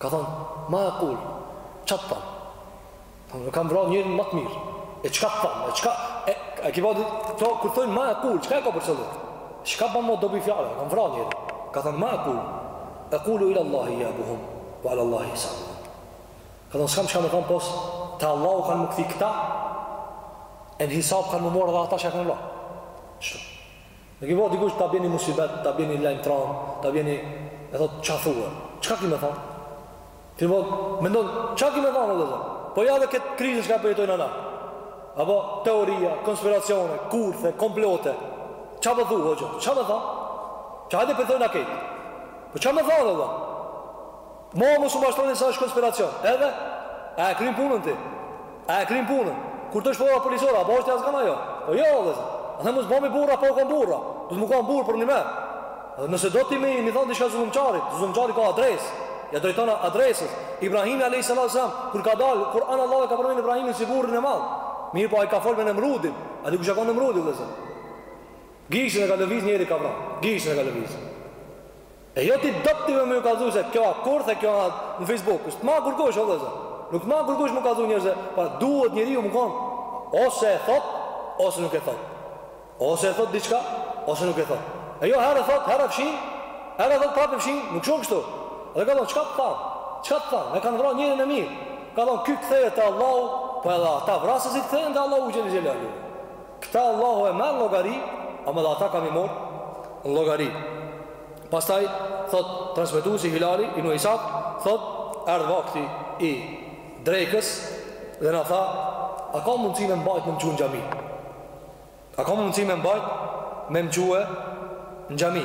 Ka thonë, ma ekul, qa të thom? Thonë, e kanë vra njerin më të mirë. E qka të thom? E qka? E, e ki vadi, to, kur thonë, ma ekul, qka e ka për qëllim? Qka po bon dobi fjala, kanë vra njerin. Ka thonë, ma ekul, ekulu ila Allahi ijabuhum, wa ala Allahi hisabuhum. Ka thonë, s'kam qka me thonë pos, te Allahu kanë me u kthy këta, e në hisab kanë me i marrë dhe ata që e kanë vra. Shtu. E ki pa dikush ta bjen ni musibet, ta bjen ni lajm tron, ta bjeni e thot ça thua. Çka ki me thon? Ti vot, mendon ça ki me thon edhe. Po ja edhe këtë krizë që po jetojmë na. Apo teoria, konspiracione, kurthe, komplote. Ça po thua hoxhë? Ça me thon? Ça hajde po thon na kejt. Po ça me thon edhe? Mo mos u mashtroni se është konspiracion. Edhe? A e kryen punën ti? A e kryen punën? Kur të është prodha policore, a bashti asgan a jo? Po jo, o vëllezër. Andaj mos bëhemi burra pa u kon burr. Duhet mu kon burrë për një mer. Dhe nëse do ti mi, mi thon diçka zullumqarit, zullumqari ka adresë. Ja drejton n'adresë. Ibrahimi alejhi salatu selam, kur ka dalë, n'Kur'an Allahu e ka përmend Ibrahimin si burrin e madh. Mirë po ai ka folë me Nemrudin. A di kush u kan Nemrudi, vëllezër? Gishtin e ka lëviz njerin e ka vra. Gishtin e ka lëviz. E jo ti don ti me m'kallzu se kjo a kurth e kjo a në facebook S'të ma kurkush o vllezër Nuk të ma kurkush me kallzu njerëzve Po duhet njeriu mu kon Ose e thot Ose nuk e thot Ose e thot diqka Ose nuk e thot E jo herë e thot herë e fshin Herë e thot prap e fshin Nuk shon kështu Dhe ka thon qka të than Qka të than E kan vra njerin e mir Ka thon ky kthehet te Allahu Po edhe ata vrasësit kthehen te Allahu xhel-le xhelaluhu. Këta Allahu e merr llogari, ama dhe ata ka me i marr llogari. Pastaj thot transmetuesi Hilal ibnu Jisaf thot erdh vakti i drekës dhe na tha a ka mundësi me mbajt me me m'çu në xhami. A ka mundësi me mbajt me me m'çue në xhami.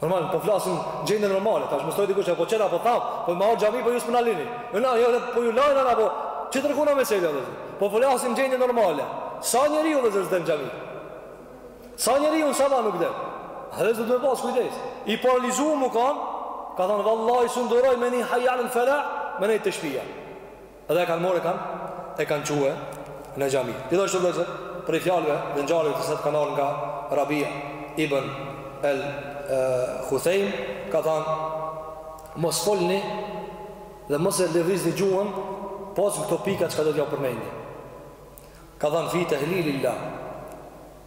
Normal, po flasim gjendje normale, tash mos thojë dikush a po çela a po tha, po more xhami po ju s'po na lini. Jo na, jo po ju lajna a po, tregona me çelë atë. Po flasim gjendje normale. Sa njeri, vllezër, s'del n'xhami. Sa njeri në sabah nuk del. Vllezër duhet me pas kujdes. I paralizu u kanë, ka thanë, vallaj s'durroj me ni hajje alel felah, me nejt te shpia. Edhe e kanë marrë e kanë, e kanë quë në xhami. Gjithashtu vllezër, prej fjalëve dhe ngjarjeve të cilat kanë ardh nga Rabia, Ibn, El, Huthejm, ka thanë, mos folni dhe mos e lëvizni gjuhën, pos në këto pika çka do t'jau përmeni. Ka thanë, fi tehlilil-lah,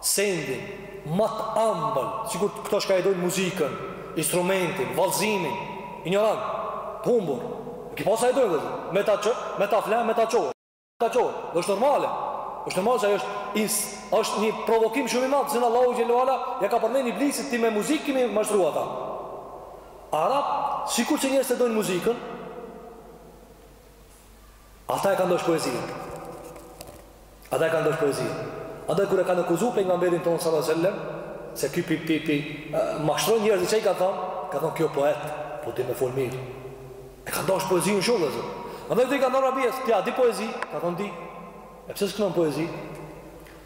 Sendin, ma të ambël, sikur këta qka e dojnë muzikën, instrumentin, vallëzimin, injorant, të humbur, në ki pa sa e dojnë vëllezër, me ta qo, me ta fle, me ta qo, me ta qo, dhe është normale, është normale se ajo është ins, është një provokim shumë i madh, të cilin Allahu xhel-le ue ala ja ka përmend iblisit ti me muzikë ki me i mashtru ata. Arabt, sikur që njerëzit e dojnë muzikën, Ata e kanë dosh poezinë. Ata e kanë dasht poezinë. Andaj kur e kanë akuzuar pejgamberin tonë sallallahu alajhi wasallam se ky pi pi pi mashtron njerëzit çka kanë thënë, kanë thënë ky o poet, po din me fol mirë. E kanë dasht poezinë shumë vllezër. Andaj i kanë thënë Rabia, ti a di poezi? Ka thënë di. E pse s'knon poezi?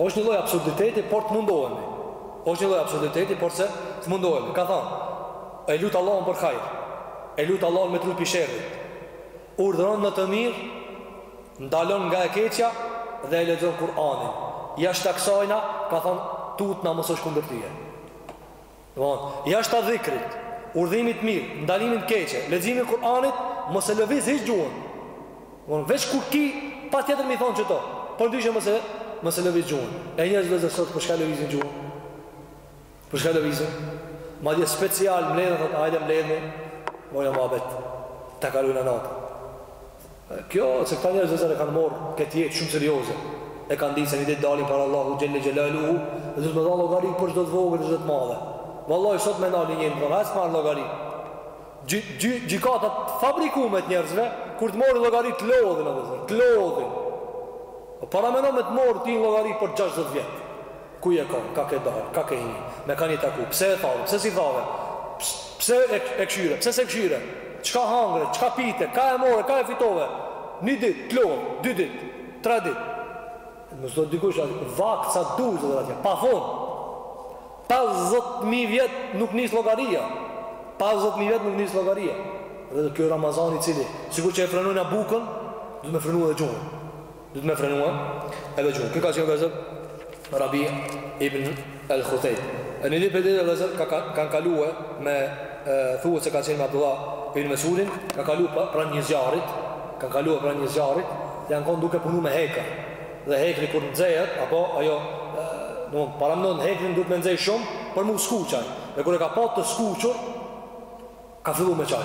Është një lloj absurditeti, por të mundohemi. Është një lloj absurditeti, por se të mundohemi. Ka thënë, e lut Allahun për hajr, e lut Allahun me t'ru pi sherrit, urdhëron në të mirë, ndalon nga e keqja dhe e lexon Kur'anin. Jashta kësajna, ka thënë, tutna mos është kundër teje. Domthon, jashta dhikrit, urdhimit mir, ndalimin keqe, leximi Kur'anit, mos e lëviz hiç gjuhën. Domthon, veç kur ki, patjetër me i thonë qeto, përndryshe mos e, mos e lëviz gjuhën. E njerëz vllezër sot, për çka e lëvizin gjuhën? Për shka lëvizin? Madje special, mledhen, thot, hajde mledhmi n'muhabet, ta kalojna natën. Kjo se këta njerëz vëllezër e kanë marr këtë jetë shumë serioze e kanë ditë se një ditë dalin para Allahu xhelle xhelaluhu dhe duhet me dhanë llogari për çdo të vogël dhe çdo të madhe. Vallahi sot me dalë një njeri më thonë ec marr llogari. Gjy, gjy, gjykata të fabrikume të njerëzve kur të marrin llogari të lodhin o vëllezër, të lodhin. Po paramendo me të marr ty në llogari për 60 vjet. Ku je kon, ka ke dalë, ka ke hi, me kan je taku, pse e thave, pse s'i thave, pse e kqyre, pse s'e kqyre, çka hangre, çka pite, ka e more, ka e fitove, ni ditë, t'lodhë, dy ditë, tre ditë. Mos thotë dikush a vakt sa dush atje, pa fund. Pesëdhjetë mijë vjet nuk nis llogaria. Pesëdhjetë mijë vjet nuk nis llogaria. Dhe ky Ramazan i cili, sikur që e frenojna bukën, duhet me frenu edhe gjuhën. Duhet me frenu edhe gjuhën. Ky ka qenë vllezër Rabi ibn al-Khuthaym. E një ditë vllezër kanë ka kaluar me thuhet se ka qenë me Abdullah ibn Mas'udin, ka kaluar pra, pranë një zjarrit, ka kaluar pranë një zjarrit, janë kanë duke punuar me heka. Dhe hekri kur nxehet apo ajo domethënë paramendo hekrin duhet me nxe shumë për me u skuq. Dhe kur e ka pa të skuqur ka filluar me qaj.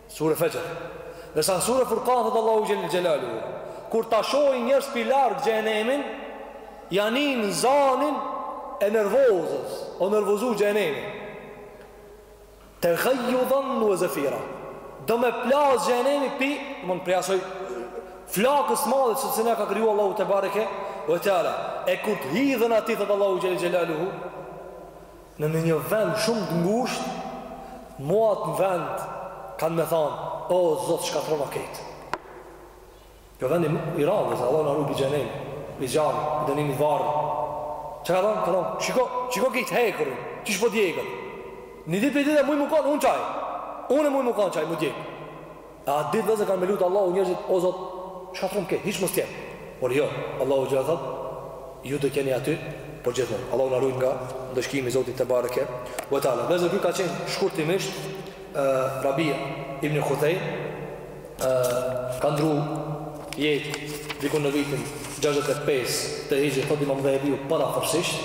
Sure Fejr. Ndërsa në Sure Furqan thotë Allahu xhel xhelaluhu, Kur ta shohin njerëz pi larg xhehenemin, ja nin zanin e nervozës, o nervozu xhehenemi. Teghayyudhan wa zafira. Do me plas xhehenemi pi, mund prej asoj flakës madhe që se ne ka kriju Allahu tebareke ve teala. E kur të hidhen aty thotë Allahu xhel xhelaluhu, Në në një vend shumë të ngushtë, mu n'at vend kanë me thanë, o, Zot shkatrrona krejt. Kjo vend i rallë, vllezër, Allahu na rujt pi xhehenemit, i zjarr, i dënim i varë. Çka thanë, ka thanë, shiko, shiko qit hekër, qysh po digjet. Një ditë prej ditëve muj me konë unë qaj. Unë e muj me konë qaj, m'u djeg. At ditë vëllezër kanë me lut Allahun njerëzit o Zot, shkatrrona krejt, hiç mos të jemë. Por jo, Allahu xhela thot, ju do t'jeni aty për gjithmonë. Allahu na rujt nga ndëshkimi i Zotit tebareke ve teala. Vëllezër ky ka qenë shkurtimisht ë Rabi ibn Khuthejm ë ka ndru jetë diku në vitin 65 të hixhrit, thot Imam Dhehebiu përafërsisht,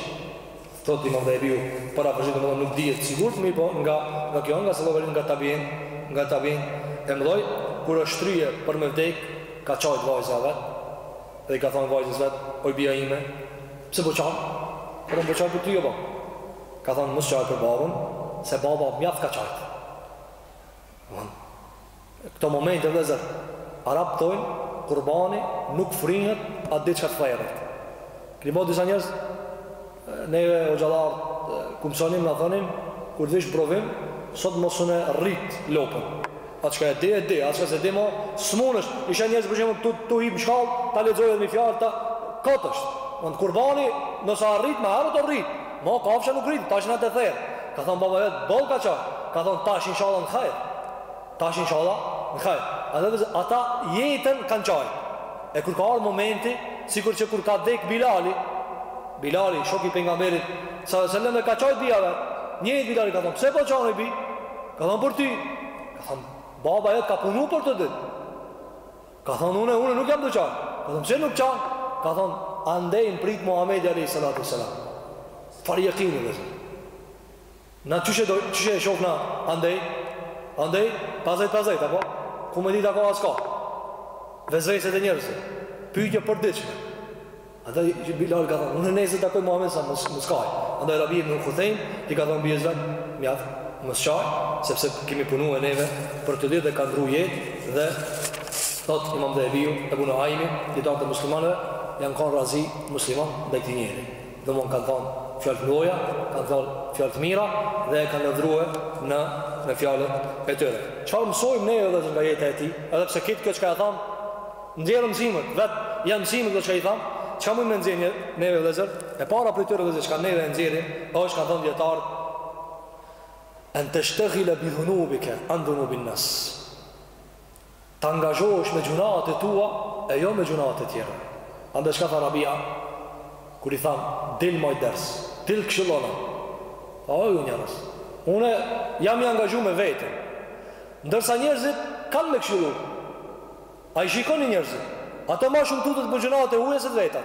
Thotë Imam Dhehebiu, përafërsisht dhe nuk dihet sigurt, mirëpo nga, nga kjo ngase llogarin nga tabiin, nga tabiin e mëdhoj, kur është shtri për me vdek, ka qajt vajza vet, dhe i ka thonë vajzës vet, oj bija ime, pse po qan, ka thonë po qaj për ty o bab, ka thonë mos qaj për babën, se baba mjaft ka qajt. Këto momente vëllezër arabët thojnë kurbani nuk fryhet atë ditë që të theret keni bo disa njerëz neve hoxhallarët kur mësonim na thonin kur kishim provim sot mo s'un e rrit lopën atë çka e di e di atë çka s'e di mo s'munësh isha njerëz për shembull tu tu hip shkall ta lexojë një fjalë tha kot është njëjtë kurbani nëse e rrit më herët do rrit mo kafsha nuk rrit tash na të therr ka thënë baba jot boll ka ça ka thënë tash inshallah në hajr Tash inshallah në hajr. Andaj vëllezër ata jetën kanë qajtë. E kur ka ardhur momenti, sikur që kur ka vdekë Bilali, Bilali shoku i pejgamberit sallallahu alejhi ve sellem e ka qajtë bija vet. Njëjtë Bilali ka thonë, pse po çan oj bijë? Ka thonë për ty. Ka thonë, baba jot ka punu për këtë ditë. Ka thonë unë, unë nuk jam tu qa. Ka thonë pse nuk qan? Ka thonë andej më prit Muhamedi alejhi salatu selam. Çfarë jakini vëllezër. Na çyshe do çyshe e shofna andej andej pasdejt pasdejt apo ku me dit a ka a s'ka vesveset e njerëzve pyetje të përditshme andaj Bilal ka thënë unë nesër takoj Muhamedin sa mos mos qa andaj Rabi ibn Khuthejm i ka thënë bijës vet mjaft mos ça sepse kemi punuar neve për këtë ditë dhe ka ndru jetë dhe thot Imam Dhehebiu Ebu Nuaimi dijetarë të muslimanëve janë kanë razi muslimanët ndaj këtij njeri Domthon kanë thënë fjalë të mdhoja, kanë thënë fjalë të mira dhe e kanë lavdrue në në fjalët e tyre. Çka mësojmë neve vëllezër nga jeta e tij? Edhe pse këtë kjo çka e tham, nxjerr mësimet, vet janë mësime këto çka i tham, çka mund të nxjerrë neve vëllezër, e para prej tyre vëllezër çka neve e nxjerrim, është kanë thënë dijetarët an tashtagila bi dhunubika an dhunubin nas. të angazhohesh me gjunahet e tua e jo me gjunahet e tjerëve. Andaj çka tha Rabia, kur i thanë, dil maj ders, dil këshillona, tha, o ju njerëz, une jam i angazhu me vetën, ndërsa njerëzit kanë me këshillu, a i shikoni njerëzit, ato ma shumë tuten për gjunahet e huja se të veta.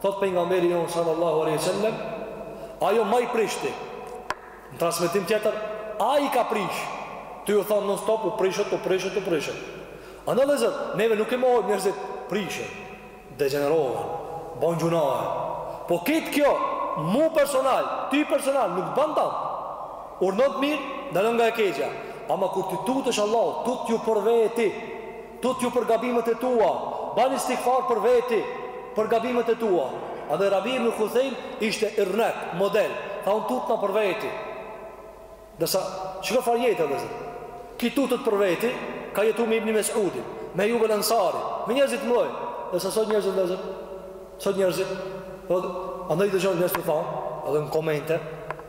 Thotë Pejgamberi jonë sallallahu alejhi ve sellem, Ai ma i prishti. Në transmetim tjetër, ai i ka prish. Tu ju thon non stop u prishët, u prishët, u prishët. Andaj vëllezër, neve nuk e mohojmë njerëzit prishen, degjenerohen, bëjnë gjunahe. Po këtë kjo, mu personal, ty personal, nuk bën dam. Urdhnon t'mirë, ndalon nga e keqja. Ama kur ti tutesh Allahut, tutju për veti. Tut ju për gabimet e tua, bani istighfar për veti për gabimet e tua. A dhe Rabi ibn Khuthejm ishte yrnek, model, tha unë tutna për veti. Ndërsa, shiko çfarë jete, vëllezër. Ky tutet për veti, ka jetu me Ibn Mes'udin, me Ejub el Ansari, me njerëzit e mëdhenj. Ndërsa sot njerëzit, vëllezër, sot njerëzit, po andaj dëgjojmë njerëz të thanë, edhe në komente,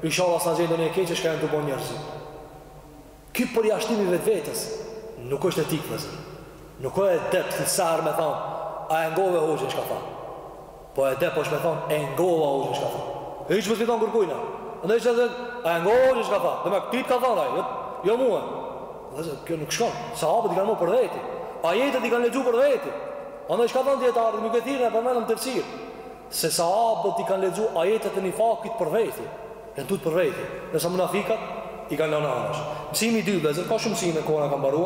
inshallah s'na gjen ndonjë e keqe çka janë të bënë njerëzit. Ky përjashtim i vetvetes nuk është etikë vëllazër. Nuk osht edep tesa me thon, a e ngove hoxhën çka tha. Po edep është me thon e ngova hoxhën çka tha. Hiç mos me i thon kërkujna. Andaj çfarë thën? A e ngova hoxhën çka tha? Dmth ktit i ka thon ai, jo, jo mua. Vëllazër, kjo nuk shkon. Sahabët i kanë marrë për veti. Ajetet i kanë lexu për veti. Andaj çka thon dietarë, Ibn Kethiri e përmend në tefsir. Se sahabët i kanë lexu ajetet e nifakit për veti, janë tut për veti, ndërsa munafikat i kanë lënë anash. Mësimi i dytë vëllezër, ka shumë mësime koha na ka mbaru.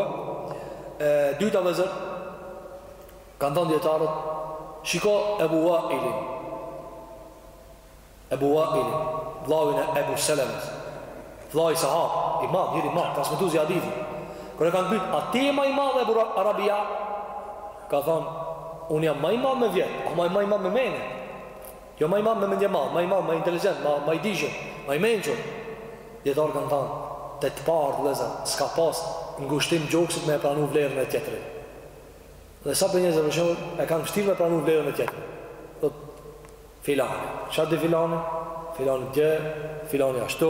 E dyta vëllezër, kanë thënë dietarët, shiko Ebu Wailin. Ebu Wailin, vllavin e Ebu Selemës. Vllai sahab, i madh, njeri i madh, transmetues i hadithit. Kur e kanë pyet, a ti je më i madh apo Rabia? Ka thënë, unë jam më i madh me vjet, ai po më i madh me mend. Jo më i madh me mendje madh, më i madh, më inteligjent, më më i dijshëm, më i mençur. Dijetarët kanë thënë, te të parë vëllezër, s'ka pas ngushtim gjoksit me e pranu vlerën e tjetrit. Ndërsa prej njerëzve për shembull e kanë vështirë me pranu vlerën e tjetrit. Thot filan, çfarë di filani? Filani dje, filani ashtu,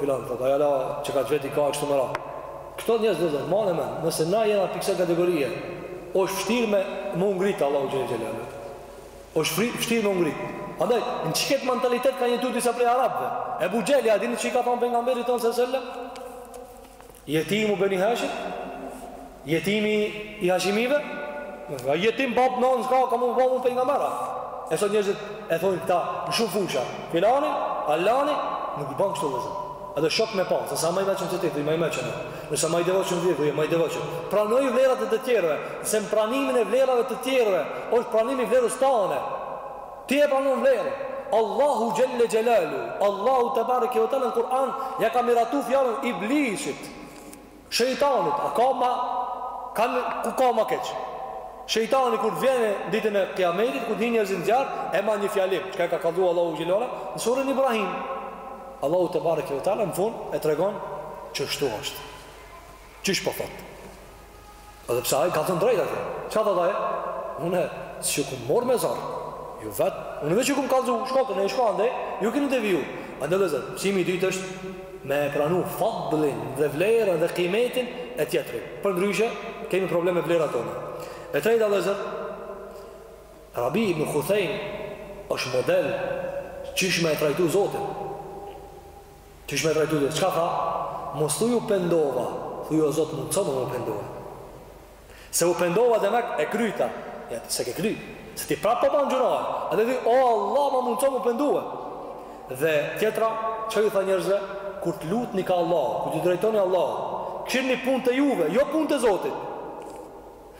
filani thot ajo la çka vetë ka, kështu me radhë. Këta njerëz vëllezër, mane mend, nëse na jena prej kësaj kategorie, është vështirë me na ngrit Allahu xhelle xhelal. Është shumë vështirë me ngrit. Andaj, në qët mentalitet kanë jetuar disa prej arabëve. Ebu Xhehli, a dini çka ka thënë për pejgamberin tonë sallallahu alajhi wasallam? Jetimu beni hashim Jetimi i hashimive A jetim, bab nanë s'ka Ka m'u ba pejgamber a E sot njëzit e thojnë këtë Në shumë fusha Filani, Allani Nuk ban kështu vëllezër Edhe shoko me pa Se s'a ma i mençëm se ti Thuj ma i mençëm Nëse a ma i devotshëm thuj ma i devotshëm Pranoj vlerat e të tjerve Se me pranimin e vlerave të tjerve është pranimi i vlerës tane Ti e pranon vlerën. Allahu xhelle xhelalu, Allahu te bareke ve teala në Kur'an ja ka miratu fjalën iblisit, shejtanit. A ka ma kanë ku ka ma keq? Shejtani kur vjen ditën e Kiametit, kur hin njerëzit në zjarr, e man një fjalim, çka e ka kallxu Allahu xhelle xhelalu në surën Ibrahim. Allahu te bareke ve teala në fund e tregon që shtu është. Qysh po thot? Edhe pse e ka thënë drejt atë. Çka thot ai? Unë s'ju kam marr me zor. Ju vet, unë vetë ju kam kallzu, shko këtu, hej shko andej, ju keni dëgju. Andaj vllezër, mësimi i dytë është me e pranu fadlin dhe vlerën dhe kimetin e tjetrit. Përndryshe, kemi problem me vlerat tona. E treta vllezër, Rabi ibn Khuthejn është model qysh me e trajtu Zotin. Qysh me trajtu dhe çka tha? Mos thuj u pendova, thuj o Zot mundësoma mu pendu. Se u pendova demek e kryta, jo, s'e ke kry, se ti prap po ban gjynahe, a e di, o Allah ma mundëso mu pendu. Dhe tjetra, çka ju tha njerëzve, kur të lutni ka Allahu, kur t'i drejtoni Allahut, kshirni punët e juve, jo punët e Zotit.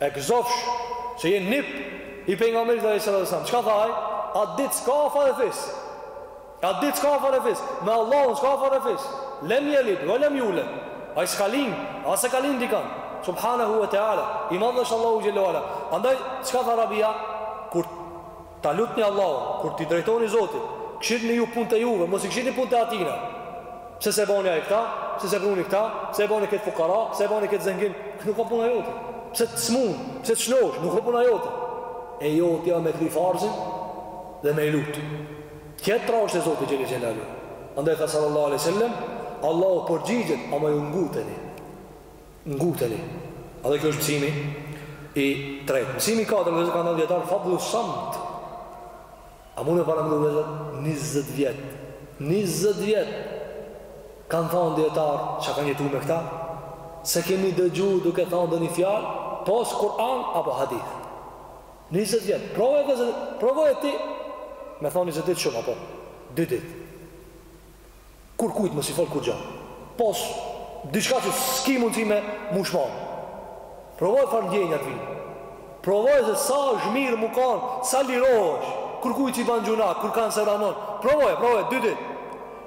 E gëzofsh që je nip i pejgamberit alejhi salatu selam. Çka tha ai? Atë ditë s'ka fare fis. Atë ditë s'ka fare fis. Me Allahun s'ka fare fis. Lem jelid ve lem juled. Ai s'ka lind, as e ka lind dikand. Subhanahu wa ta'ala. I madh është Allahu xhel-le ve ala. Andaj çka tha Rabia? Kur Ta lutni Allahun, kur t'i drejtoni Zotit, kshirni ju punët e juve, mos i kshirni punët e atijna. Pse s'e bani ai këta, pse s'e pruni këta, pse e bani këtë fukara, pse e bani këtë zengin, kjo nuk o puna jote. Pse të smunë, pse të shnosh, nuk o puna jote. E jotja o me kry farzin dhe me i lut. Tjetra është e Zotit xhel-le xhelaluhu. Andaj tha sallallahu alejhi ve sellem, Allahu përgjigjet, ama ju nguteni. Nguteni. Edhe kjo është mësimi i tretë. Mësimi i katër, kanë thënë dijetarët, fadlu samt. A mun e paramendon vllezër? 20 vjetë. 20 vjetë. Kanë thonë dijetarë, që kanë jetu me këta? S'e kemi dëgju duke thonë ndonjë fjalë, pos Kur'an apo hadith. 20 vjetë. Provoje vllezër, provoje ti. Me thonë 20 vjet shumë, apo? 2 ditë. kurrkujt mos i fol kurrgja pos diçka që s'ki mundësi me mu shmangë provoje far ndjenja të vijnë provoje se sa është mirë mu kon sa lirohesh kurrkujt s'i ban gjynah kurrkan s'e ranon provoje provoje dy ditë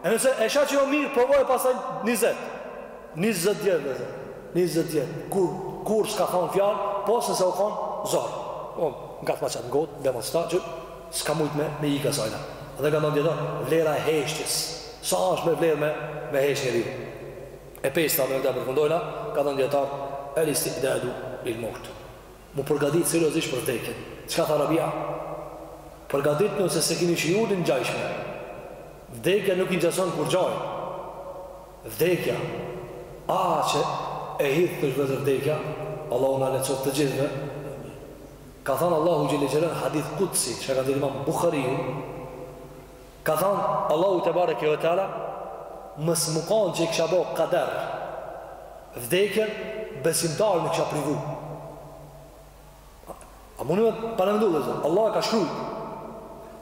e nëse e sheh që o mirë provoje pastaj njëzet njëzet vjet vëllezër njëzet vjet kurr kurrë s'ka thonë fjalë pos nëse u kon zor o ngat ma çat gotë dhe ma qeta që S'ka mujt me me ik asajna. Dhe kanë thënë vlera e heshtjes. Sa asht me vlerë me me hesht njeriu. E pesta dhe ta përfundojna, kanë thënë dijetarët El isti'dadu lil mewt. Mu përgatit seriozisht për vdekjen. Çka tha Rabia? Përgatitnu se s'e kini shiju të ngjajshme. Vdekja nuk i ngjason kurrgjajt. Vdekja aq e hidhtë është vëllezër vdekja, Allahu na lehtësoftë të gjithëve. Ka thanë Allahu Xhel-le ve ala në hadith kudsi, që ka nxjerr imam Buhariu, ka thanë Allahu tebareke ve teala, mos me kanë që e kisha bo kader vdekjen, besimtarin e kisha privu. A më nëmet parëndu dhe zërë, Allah e ka shkru.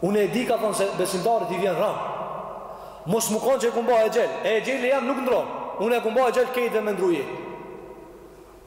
Unë e di ka thanë se besimtarit i vjen ranë. Mos me kanë që e kum ba exhel, e exheli jam nuk ndron, unë e kum ba exhel kejtë dhe me ndruje.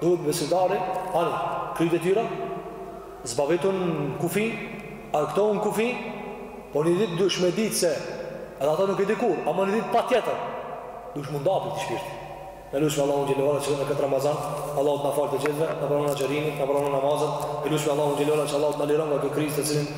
Duhet besimtari al kry detyra zbavitun në kufi argëtohun në kufi por një ditë dush me ditë se edhe ato nuk e di kur ama një ditë patjetër dush m'u nda prej shpirti Ne lusim Allahun Xhel-le ve ala që në këtë Ramazan Allahu t'na falë të gjithve, na pranon agjerimin, na pranon namazet Ne lusim Allahun Xhel-le ve ala që Allahu t'na liron nga këtë krizë të cilin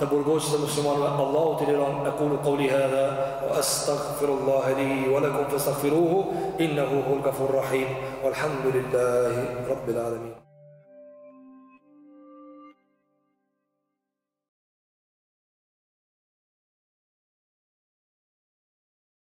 تبرجوش المسلمان الله تليران أقول قولي هذا وأستغفر الله لي ولكم فاستغفروه إنه هو الغفور الرحيم والحمد لله رب العالمين